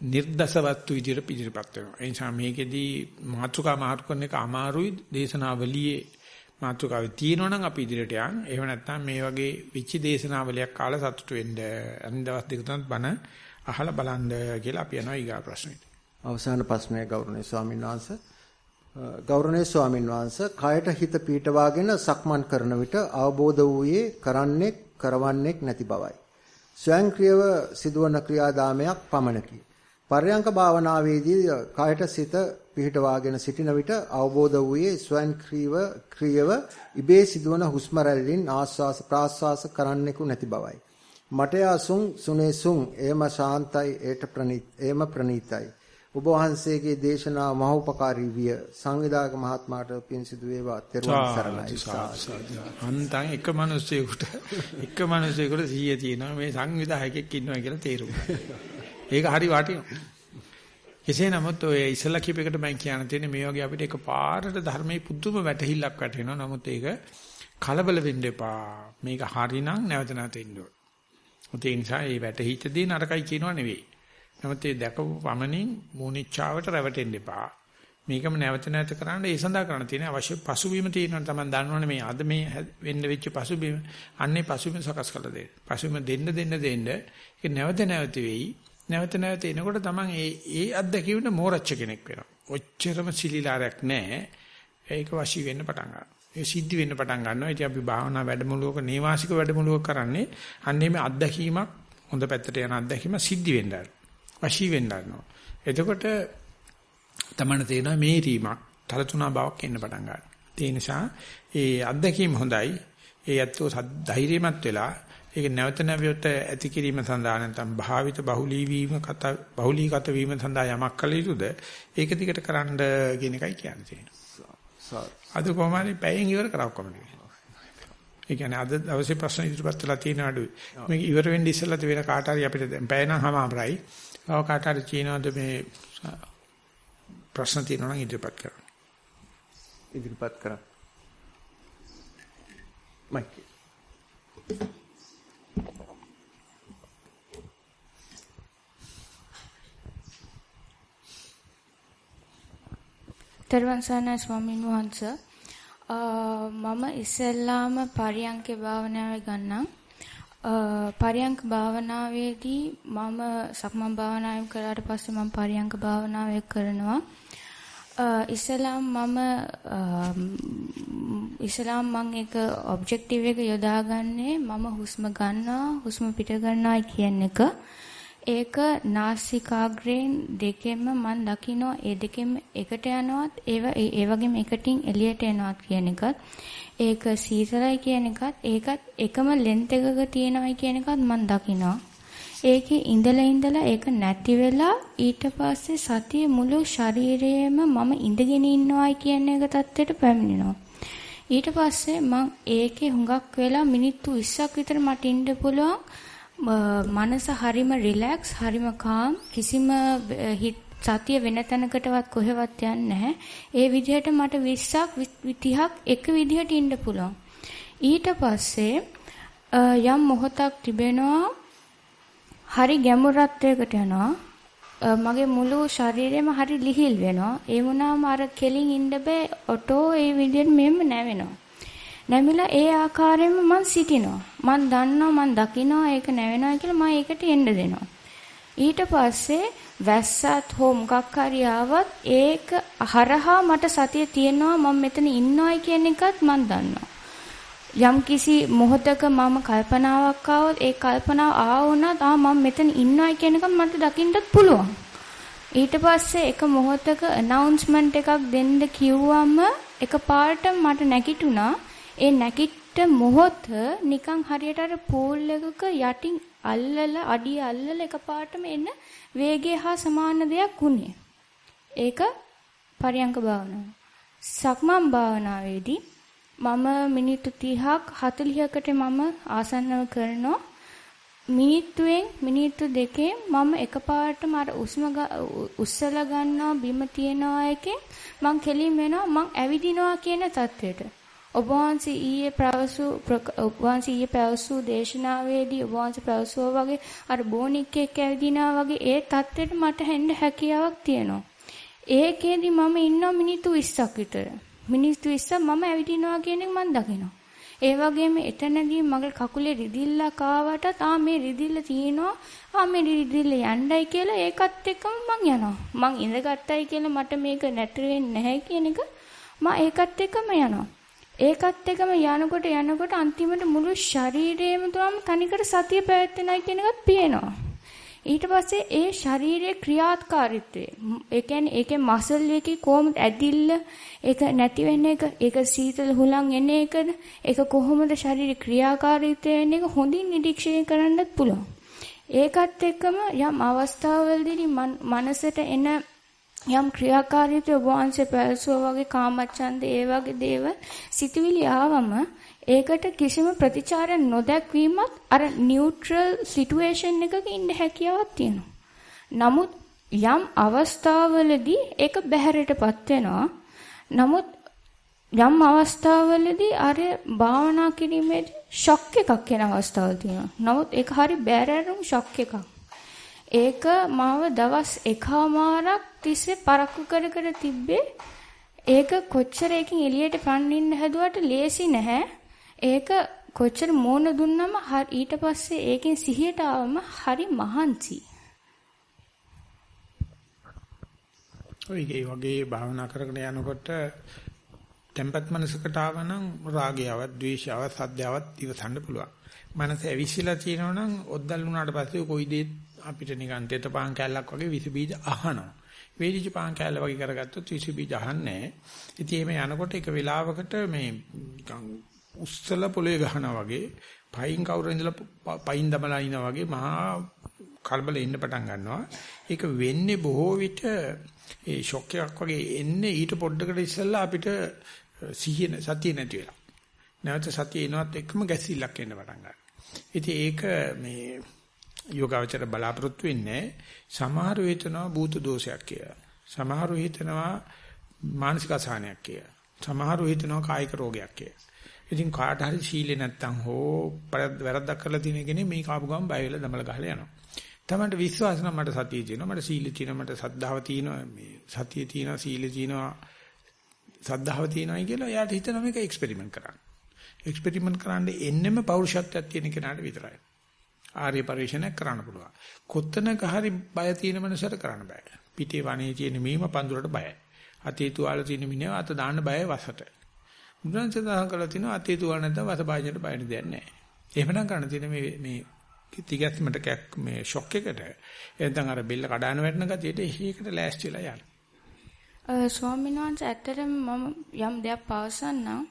නිර්දසවත්තු විදිහට පිළිපත් වෙනවා. ඒ නිසා මේකෙදී මාතෘකා මාරු කරන එක අමාරුයි දේශනාවලියේ මාතෘකාවේ තියෙනවා නම් අපි ඉදිරියට යන්. එහෙම නැත්නම් මේ වගේ විචි දේශනාවලියක් කාලා සතුටු වෙන්න. අනිත් දවස් දෙක තුනක් බණ අහලා බලන්න කියලා අපි යනවා ඊගා ප්‍රශ්නෙට. අවසාන ප්‍රශ්නය ගෞරවනීය ස්වාමීන් වහන්සේ ගෞරවනීය ස්වාමින් වහන්සේ කයට හිත පීඨවාගෙන සක්මන් කරන විට අවබෝධ වූයේ කරන්නේ කරවන්නේක් නැති බවයි. ස්වයංක්‍රීයව සිදුවන ක්‍රියාදාමයක් පමණකි. පර්යංක භාවනාවේදී කයට සිත පිහිටවාගෙන සිටින විට අවබෝධ වූයේ ස්වයංක්‍රීයව ක්‍රියව ඉබේ සිදුවන හුස්ම රැල්ලින් ආස්වාස ප්‍රාස්වාස කරන්නෙකු නැති බවයි. මට යාසුන් සුනේසුන් එම ශාන්තයි ඒට ප්‍රණීත එම ප්‍රණීතයි. ඔබ වහන්සේගේ දේශනා මහෝපකාරී විය. සංවිධායක මහත්මයාට පින් සිදු වේවා. තෙරුවන් සරණයි. අන්තං එක මිනිස්සෙකුට එක මිනිස්සෙකුට 100 තියෙනවා. මේ සංවිධායකෙක් ඉන්නවා කියලා තේරුණා ඒක හරි වටිනවා. කෙසේ නමුත් ඔය ඉස්සලා කීප එකට මම කියන්න තියෙන්නේ මේ වගේ අපිට එකපාරට ධර්මයේ පුදුම වැටහිල්ලක් වැටෙනවා නමුත් ඒක කලබල වෙන්න එපා. මේක හරිනම් නැවත නැවත ඉන්න ඕනේ. ඒ නිසා මේ වැටහිච්ච දේ නරකයි කියනවා නෙවෙයි නමුත් ඒ දැකපු පමණින් මූනිච්චාවට රැවටෙන්න එපා. මේකම නැවත නැවත කරන්න ඒ සඳහා කරන්න තියෙන අවශ්‍ය පසුබිම තියෙනවා තමයි දන්නවනේ මේ අද මේ වෙන්න වෙච්ච පසුබිම අන්නේ පසුබිම සකස් කරලා දෙන්න. පසුබිම දෙන්න දෙන්න දෙන්න ඒක නැවත නැවත වෙයි. නැවත නැවත එනකොට තමයි ඒ ඒ අත්දැකීමට මෝරච්ච කෙනෙක් වෙනවා. ඔච්චරම සිලිලාරයක් නැහැ. ඒක වශී වෙන්න පටන් ගන්නවා. ඒ සිද්ධ වෙන්න පටන් ගන්නවා. ඉතින් අපි භාවනා වැඩමුළුවක නේවාසික වැඩමුළුවක කරන්නේ අන්නේ මේ අත්දැකීමක් හොඳ පැත්තට යන අත්දැකීම සිද්ධ වෙන්න වශී වෙන්න ගන්නවා. එතකොට තමන්න තේනවා මේ රීමක් තලතුණා බවක් එන්න පටන් ගන්නවා. ඒ නිසා ඒ අත්දැකීම හොඳයි. ඒ ඇත්තෝ ධෛර්යමත් වෙලා ඒක නැවත නැවත ඇති කිරීම සඳහා නැත්නම් භාවිත බහුලී වීම කත බහුලීගත වීම සඳහා යමක් කළ යුතුද ඒක දිගට කරන්න කියන එකයි කියන්නේ. අද කොහොමද පැයෙන් ඉවර කරව කොහොමද? ඒ කියන්නේ අද දවසේ ප්‍රශ්න ඉදිරිපත් වෙලා තියෙන අඩුයි. මේක ඉවර වෙන්න ඉස්සෙල්ලා වෙන කාට හරි අපිට පැය නම් හමාරයි. තව කාට හරි කියනවාද මේ ප්‍රශ්න තියෙනවා නම් ඉදිරිපත් කරන්න. ඉදිරිපත් කරන්න. මයික්. තෙරුවන් සරණයි ස්වාමීන් වහන්සේ මම ඉස්සෙල්ලාම පරියන්කේ භාවනාවේ ගන්නම් පරියංක භාවනාවේදී මම සක්මන් භාවනාවෙන් කරාට පස්සේ මම පරියංක භාවනාවේ කරනවා. ඉස්ලාම් මම ඉස්ලාම් මම එක ඔබ්ජෙක්ටිව් එක යොදාගන්නේ මම හුස්ම ගන්නවා හුස්ම පිට ගන්නවා කියන එක. ඒක නාසිකාග්‍රේන් දෙකෙන්ම මම දකිනවා ඒ දෙකෙන්ම එකට යනවත් ඒව ඒ වගේම එකටින් එළියට එනවත් කියන එකත් ඒක සීතලයි කියන එකත් ඒකත් එකම ලෙන්ත් එකක තියෙනවයි කියන එකත් මම දකිනවා. ඒකේ ඉඳලා ඉඳලා ඒක නැති වෙලා ඊට පස්සේ සතිය මුළු ශරීරයේම මම ඉඳගෙන ඉන්නවයි කියන එක தත්ත්වයට පැමිණෙනවා. ඊට පස්සේ මම ඒකේ හුඟක් වෙලා මිනිත්තු 20ක් විතර මට ඉන්න පුළුවන්. මනස හරිම රිලැක්ස් හරිම කාම් කිසිම හිත සතිය වෙන තැනකටවත් කොහෙවත් යන්නේ නැහැ. ඒ විදිහට මට 20ක් 30ක් එක විදිහට ඉන්න පුළුවන්. ඊට පස්සේ යම් මොහොතක් තිබෙනවා හරි ගැඹුරත්වයකට යනවා. මගේ මුළු ශරීරෙම හරි ලිහිල් වෙනවා. ඒ වුණාම අර කෙලින් ඉන්න බෑ ඔටෝ ඒ විදිහට මෙහෙම නැවෙනවා. නැමිලා ඒ ආකාරයෙන්ම මං සිටිනවා. මං දන්නවා මං දකිනවා ඒක නැවෙනවා කියලා මම ඒකට එන්න දෙනවා. ඊට පස්සේ වැස්සත් හෝ මොකක් හරි ආවත් ඒක හරහා මට සතිය තියෙනවා මම මෙතන ඉන්නවයි කියන එකත් මං දන්නවා. යම් කිසි මොහොතක මම කල්පනාවක් ආවොත් ඒ කල්පනාව ආවොනත් ආ මම මෙතන ඉන්නවයි කියන එක මට දකින්නත් පුළුවන්. ඊට පස්සේ එක මොහොතක අනවුන්ස්මන්ට් එකක් දෙන්න කිව්වම එකපාරට මට නැගිටුණා. ඒ නැගිට මොහොත නිකන් හරියට අර පූල් එකක යටින් අල්ලලා අඩිය අල්ලලා එකපාරටම එන වේගය හා සමාන දෙයක් උනේ. ඒක පරියංග භාවනාව. සක්මන් භාවනාවේදී මම මිනිත්තු 30ක් 40කට මම ආසන්නව කරනවා. මිනිත්තුවෙන් මිනිත්තු දෙකේ මම එකපාරටම අර උස්ම උස්සලා ගන්නවා බිම තියනවා එකෙන් මං කෙලින් වෙනවා මං ඇවිදිනවා කියන தത്വෙට ඔබ වහන්සේ ඊයේ පැවසු ඔබ වහන්සේ ඊයේ පැවසු දේශනාවේදී ඔබ වහන්සේ පැවසුවා වගේ අර බෝනික් එක්ක ඇවිදිනා වගේ ඒ தත්ත්වෙට මට හෙන්න හැකියාවක් තියෙනවා. ඒකේදී මම ඉන්නවා මිනිත්තු 20ක් විතර. මිනිත්තු 20 මම ඇවිදිනවා කියන එක මම දකිනවා. ඒ වගේම එතනදී මගේ කකුලේ රිදිල්ලක් ආවටත් ආ මේ රිදිල්ල තියෙනවා ආ මේ රිදිල්ල යණ්ඩයි කියලා ඒකත් එක්කම මං යනවා මං ඉඳගත්තයි කියලා මට මේක නැතර වෙන්නේ නැහැ කියන එක මම ඒකත් එක්කම යනවා ඒකත් එක්කම යනකොට යනකොට අන්තිමට මුළු ශරීරයම තුනම තනිකර සතිය පැවැත්වෙනයි කියන එකත් පේනවා. ඊට පස්සේ ඒ ශරීරයේ ක්‍රියාත්කාරීත්වය ඒ කියන්නේ ඒකේ මසල් එකේ කොහොමද ඇදිල්ල ඒක නැති වෙන එක ඒක සීතල හුලං එන එකද ඒක කොහොමද ශරීර ක්‍රියාකාරීත්වය වෙන එක හොඳින් නිරීක්ෂණය කරන්නත් පුළුවන්. ඒකත් එක්කම යම් අවස්ථාවවලදී මනසට එන යම් ක්‍රියාකාරීත්වය ඔබ වහන්සේ පැවසුවා වගේ කාමච්ඡන්ද ඒ වගේ දේවල් සිතුවිලි ආවම ඒකට කිසිම ප්‍රතිචාරයක් නොදැක්වීමත් අර නියුට්‍රල් සිටුේෂන් එකක ඉන්න හැකියාවක් තියෙනවා. නමුත් යම් අවස්ථාවලදී ඒක බැහැරටපත් වෙනවා. නමුත් යම් අවස්ථාවලදී අර භාවනා කිරීමේදී ෂොක් එකක් එන අවස්ථාවල් තියෙනවා. නමුත් ඒක හරි බැහැරටම ෂොක් එකක්. ඒක මාව දවස් එකමාරක් තිස්සේ පරක්කු කර කර තිබ්බේ. ඒක කොච්චර එකකින් එළියට පන්නින්න හැදුවට ලේසි නැහැ. ඒක කොච්චර මෝන දුන්නම ඊට පස්සේ ඒකෙන් සිහියට ආවම හරි මහන්සි. ඔය ඒ වගේ භාවනා කරගෙන යනකොට tempat මනසකට ආවනම් රාගයවත් ද්වේෂයවත් සද්දයවත් ඉවසන්න පුළුවන්. මනස ඇවිස්සලා තියෙනවනම් ඔද්දල් වුණාට පස්සේ කොයි දේ අපිට නිකන් තෙත පාන් කැල්ලක් වගේ විස බීජ අහනවා. වේදිච පාන් කැල්ල වගේ කරගත්තොත් විස බීජ අහන්නේ නැහැ. ඉතින් එහෙම යනකොට එක වෙලාවකට මේ නිකන් උස්සල පොළවේ ගහනවා වගේ පයින් කවුරු ඉඳලා පයින් දමලා ඉනා වගේ මහා කලබල එන්න පටන් ගන්නවා. ඒක වෙන්නේ බොහෝ විට ඒ ෂොක් එකක් වගේ එන්නේ ඊට පොඩ්ඩකට ඉස්සෙල්ලා අපිට සිහිය සතිය නැති වෙලා. නැවත සතිය එනවත් එක්කම ගැසිල්ලක් එන්න පටන් ගන්නවා. ඉතින් ඒක මේ යෝගාවචර බලාපොරොත්තු වෙන්නේ සමහර වේතනවා භූත දෝෂයක් කියලා. සමහර හිතනවා මානසික අසහනයක් කියලා. සමහර හිතනවා කායික රෝගයක් කියලා. ඉතින් කාට හරි සීලේ නැත්තම් හෝ වැරද්දක් කරලා තියෙන කෙනෙක් මේ කාපු ගමන් බය වෙලා දමල ගහලා යනවා. තමන්ට විශ්වාස නම් මට සතිය තියෙනවා මට සීල තියෙනවා මට සද්ධාව තියෙනවා මේ සතිය තියෙනවා සීල තියෙනවා සද්ධාව තියෙනවායි කියලා එයාට හිතන මේක එක්ස්පෙරිමන්ට් කරන්න. එක්ස්පෙරිමන්ට් කරන්න එන්නෙම පෞරුෂත්වයක් තියෙන කෙනාට විතරයි. ආර්ය පරිශ්‍රණයක් කරන්න පුළුවන්. කොත්තනක හරි බය තියෙන මනුස්සයට කරන්න බෑ. පිටේ වනේ තියෙන මීම පඳුරට බයයි. අතේ තුවාල තියෙන මිනිහ අත දාන්න බයයි වසට. මුද්‍රන් සදාහන් කළා තිනවා අතේ තුවාල නැත්නම් වස භාජනයට බය දෙයක් නැහැ. එහෙමනම් කරන්න තියෙන මේ මේ තිගැස්මට කැක් මේ ෂොක් එකට එතෙන් අර බෙල්ල කඩාන වැටෙන ගතියට ඒකට ලෑස්තිලා යන්න. ස්වාමීන් වහන්සේ ඇත්තටම මම යම් දෙයක් පවසන්නම්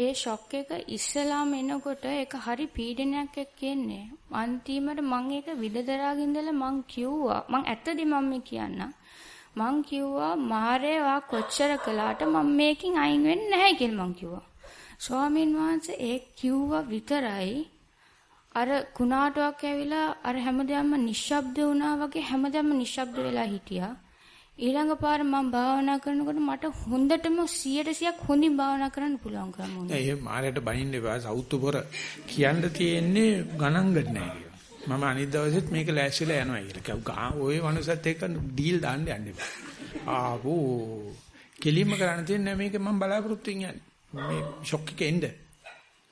ඒ ෂොක් එක ඉස්සලාම එනකොට ඒක හරි පීඩනයක් එක්ක එන්නේ. අන්තිමට මම ඒක විදදරාගෙන ඉඳලා මං කිව්වා මං ඇත්තද මම මේ කියන්න. මං කිව්වා මාරේවා කොච්චර කළාට මම මේකෙන් අයින් වෙන්නේ නැහැ කියලා මං කිව්වා. ස්වාමීන් වහන්සේ ඒ කිව්වා විතරයි අර කුණාටුවක් ඇවිලා අර හැමදේම නිශ්ශබ්ද වුණා වගේ හැමදේම නිශ්ශබ්ද වෙලා හිටියා. ඊළඟ පාර මම භාවනා කරනකොට මට හොඳටම 100%ක් හොඳින් භාවනා කරන්න පුළුවන්කම වුණා. ඒ මාරයට බනින්න එපා සවුත්තු පොර කියන්න තියෙන්නේ ගණන් ගන්න නැහැ මම අනිත් දවසෙත් මේක ලෑස්තිලා යනවා කියලා. ඔය මනුස්සත් එක්ක ඩීල් දාන්න යන්න එපා. ආවෝ කෙලින්ම කරන්න තියෙන්නේ මේක මම බලාපොරොත්තු වෙන්නේ. මේ ෂොක් එක එන්න.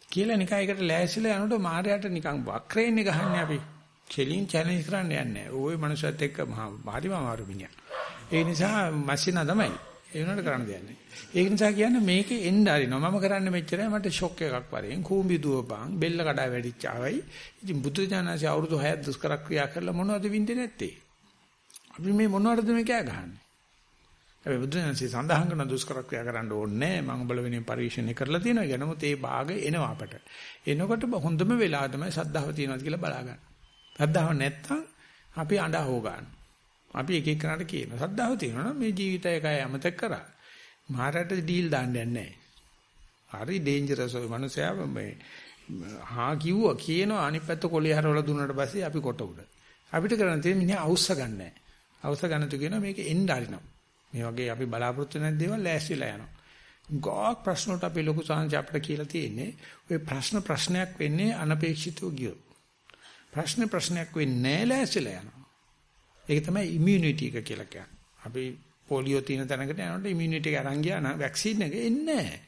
කියලා නිකන් ඒකට ලෑස්තිලා යනකොට මාරයට නිකන් වක්‍රේන්නේ ගහන්නේ අපි. කෙලින් චැලෙන්ජ් කරන්න යන්නේ නැහැ. ওই මනුස්සයත් එක්ක හරිම අමාරු මිනිහා. ඒ නිසා මැෂිනා තමයි. ඒ වුණාට කරන්න දෙයක් නැහැ. ඒක නිසා කියන්නේ මේකේ එන්න හරිනවා. මම කරන්නේ මෙච්චරයි මට ෂොක් එකක් වරෙන් කූඹි දුවපන් බෙල්ල කඩා වැටිච්චාවයි. ඉතින් බුදු දානසේ අවුරුදු 6ක් දුෂ්කර ක්‍රියා කරලා මොනවද වින්දේ නැත්තේ? අපි මේ මොනවටද මේ කෑ ගහන්නේ? හැබැයි බුදු දානසේ සඳහන් කරන දුෂ්කර ක්‍රියා කරන්න ඕනේ නැහැ. මම උඹල වෙනින් පරිශ්‍රණය කරලා තියෙනවා. ඒක නමුත් ඒ භාග එනවා අපට. එනකොට හොඳම වෙලාව තමයි සද්ධාව තියෙනවද කියලා බලාගන්න. සද්ධාව නැත්තම් අපි අඬා හො ගන්න. අපි එක එකනට කියනවා. සද්ධාව තියෙනවා මේ ජීවිතය කය අමතක කරා. මාරට ඩීල් දාන්න යන්නේ හරි ඩේන්ජරස් ඔය මනුස්සයා මේ හා කිව්වා කියනවා අනිත් පැත්ත කොලේ හරවලා දුන්නාට පස්සේ අපි කොට උඩ. අපිට කරන්න තියෙන්නේ මිනිහා අවශ්‍ය ගන්නෑ. අවශ්‍ය ගන්න තු කියනවා මේක එන්න අරිනවා. මේ වගේ අපි බලාපොරොත්තු නැති දේවල් ලෑස්තිලා යනවා. ගොක් ප්‍රශ්න වලට අපි ලොකු සාංශ අපිට කියලා තියෙන්නේ ඔය ප්‍රශ්න ප්‍රශ්නයක් වෙන්නේ අනපේක්ෂිතව ගියොත්. ප්‍රශ්න ප්‍රශ්නයක් වෙන්නේ නැහැ ලෑස්තිලා යනවා. ඒක තමයි ඉමුනිටි එක කියලා කියන්නේ. අපි පොලියෝ තියෙන තැනකට යනකොට ඉමුනිටි එක අරන් ගියා නම් වැක්සින් එක එන්නේ නැහැ.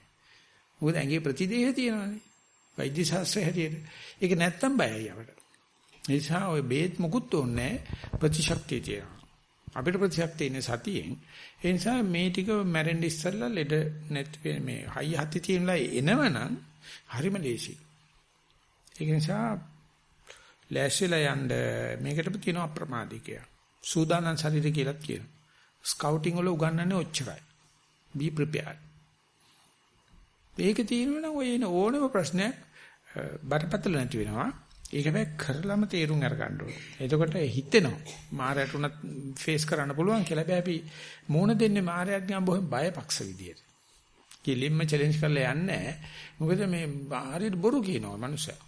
මොකද ඇඟේ ප්‍රතිදේහ තියෙනවානේ. වෛද්‍ය ශාස්ත්‍රය හැටියට. ඒක නැත්තම් බයයි අපිට. ඒ නිසා ওই බේත් මුකුත් ඕනේ ප්‍රතිශක්තිය තියෙනවා. අපිට ප්‍රතිශක්තිය ඉන්නේ සතියෙන්. ඒ නිසා මේ ටික මැරෙන්න ඉස්සෙල්ලා ලෙඩ නැත් මේ හයි හති තියෙනලා එනවනම් හරිම ලේසි. ඒක නිසා ලෑස්තිලා යන්න මේකට තියෙනවා අප්‍රමාදිකය. සූදානම් ශරීරය කියලා කියනවා. ස්කවුටින් වල උගන්වන්නේ ඔච්චරයි. be prepared. මේක තියෙනවා නම් ඔය එන ඕනම ප්‍රශ්නයක් බරපතල නැති වෙනවා. ඒක හැබැයි කරලම තේරුම් අරගන්න ඕනේ. එතකොට හිතෙනවා මාරයට උනත් ෆේස් කරන්න පුළුවන් කියලා. හැබැයි අපි මූණ දෙන්නේ මාරයට නිකන් බොහොම බයපක්ෂ විදියට. කිලින්ම චැලෙන්ජ් කරලා යන්නේ මොකද මේ හරියට බොරු කියනවා මනුස්සයා.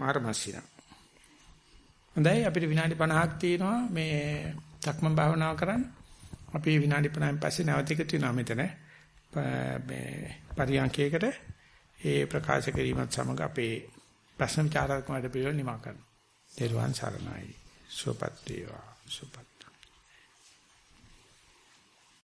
මාර මාසිනා. හොඳයි අපිට විනාඩි 50ක් තියෙනවා මේ සක්මන් භාවනාව කරන්න. අපි විනාඩි 50න් පස්සේ නැවත එකතු වෙනවා මෙතන. මේ පරියන්කයකට ඒ ප්‍රකාශ කිරීමත් සමග අපේ ප්‍රශ්න විචාරාත්මක වැඩ පිළිවෙල නිමා කරනවා. දේරුවන් සරණයි. සුවපත් වේවා. සුවපත්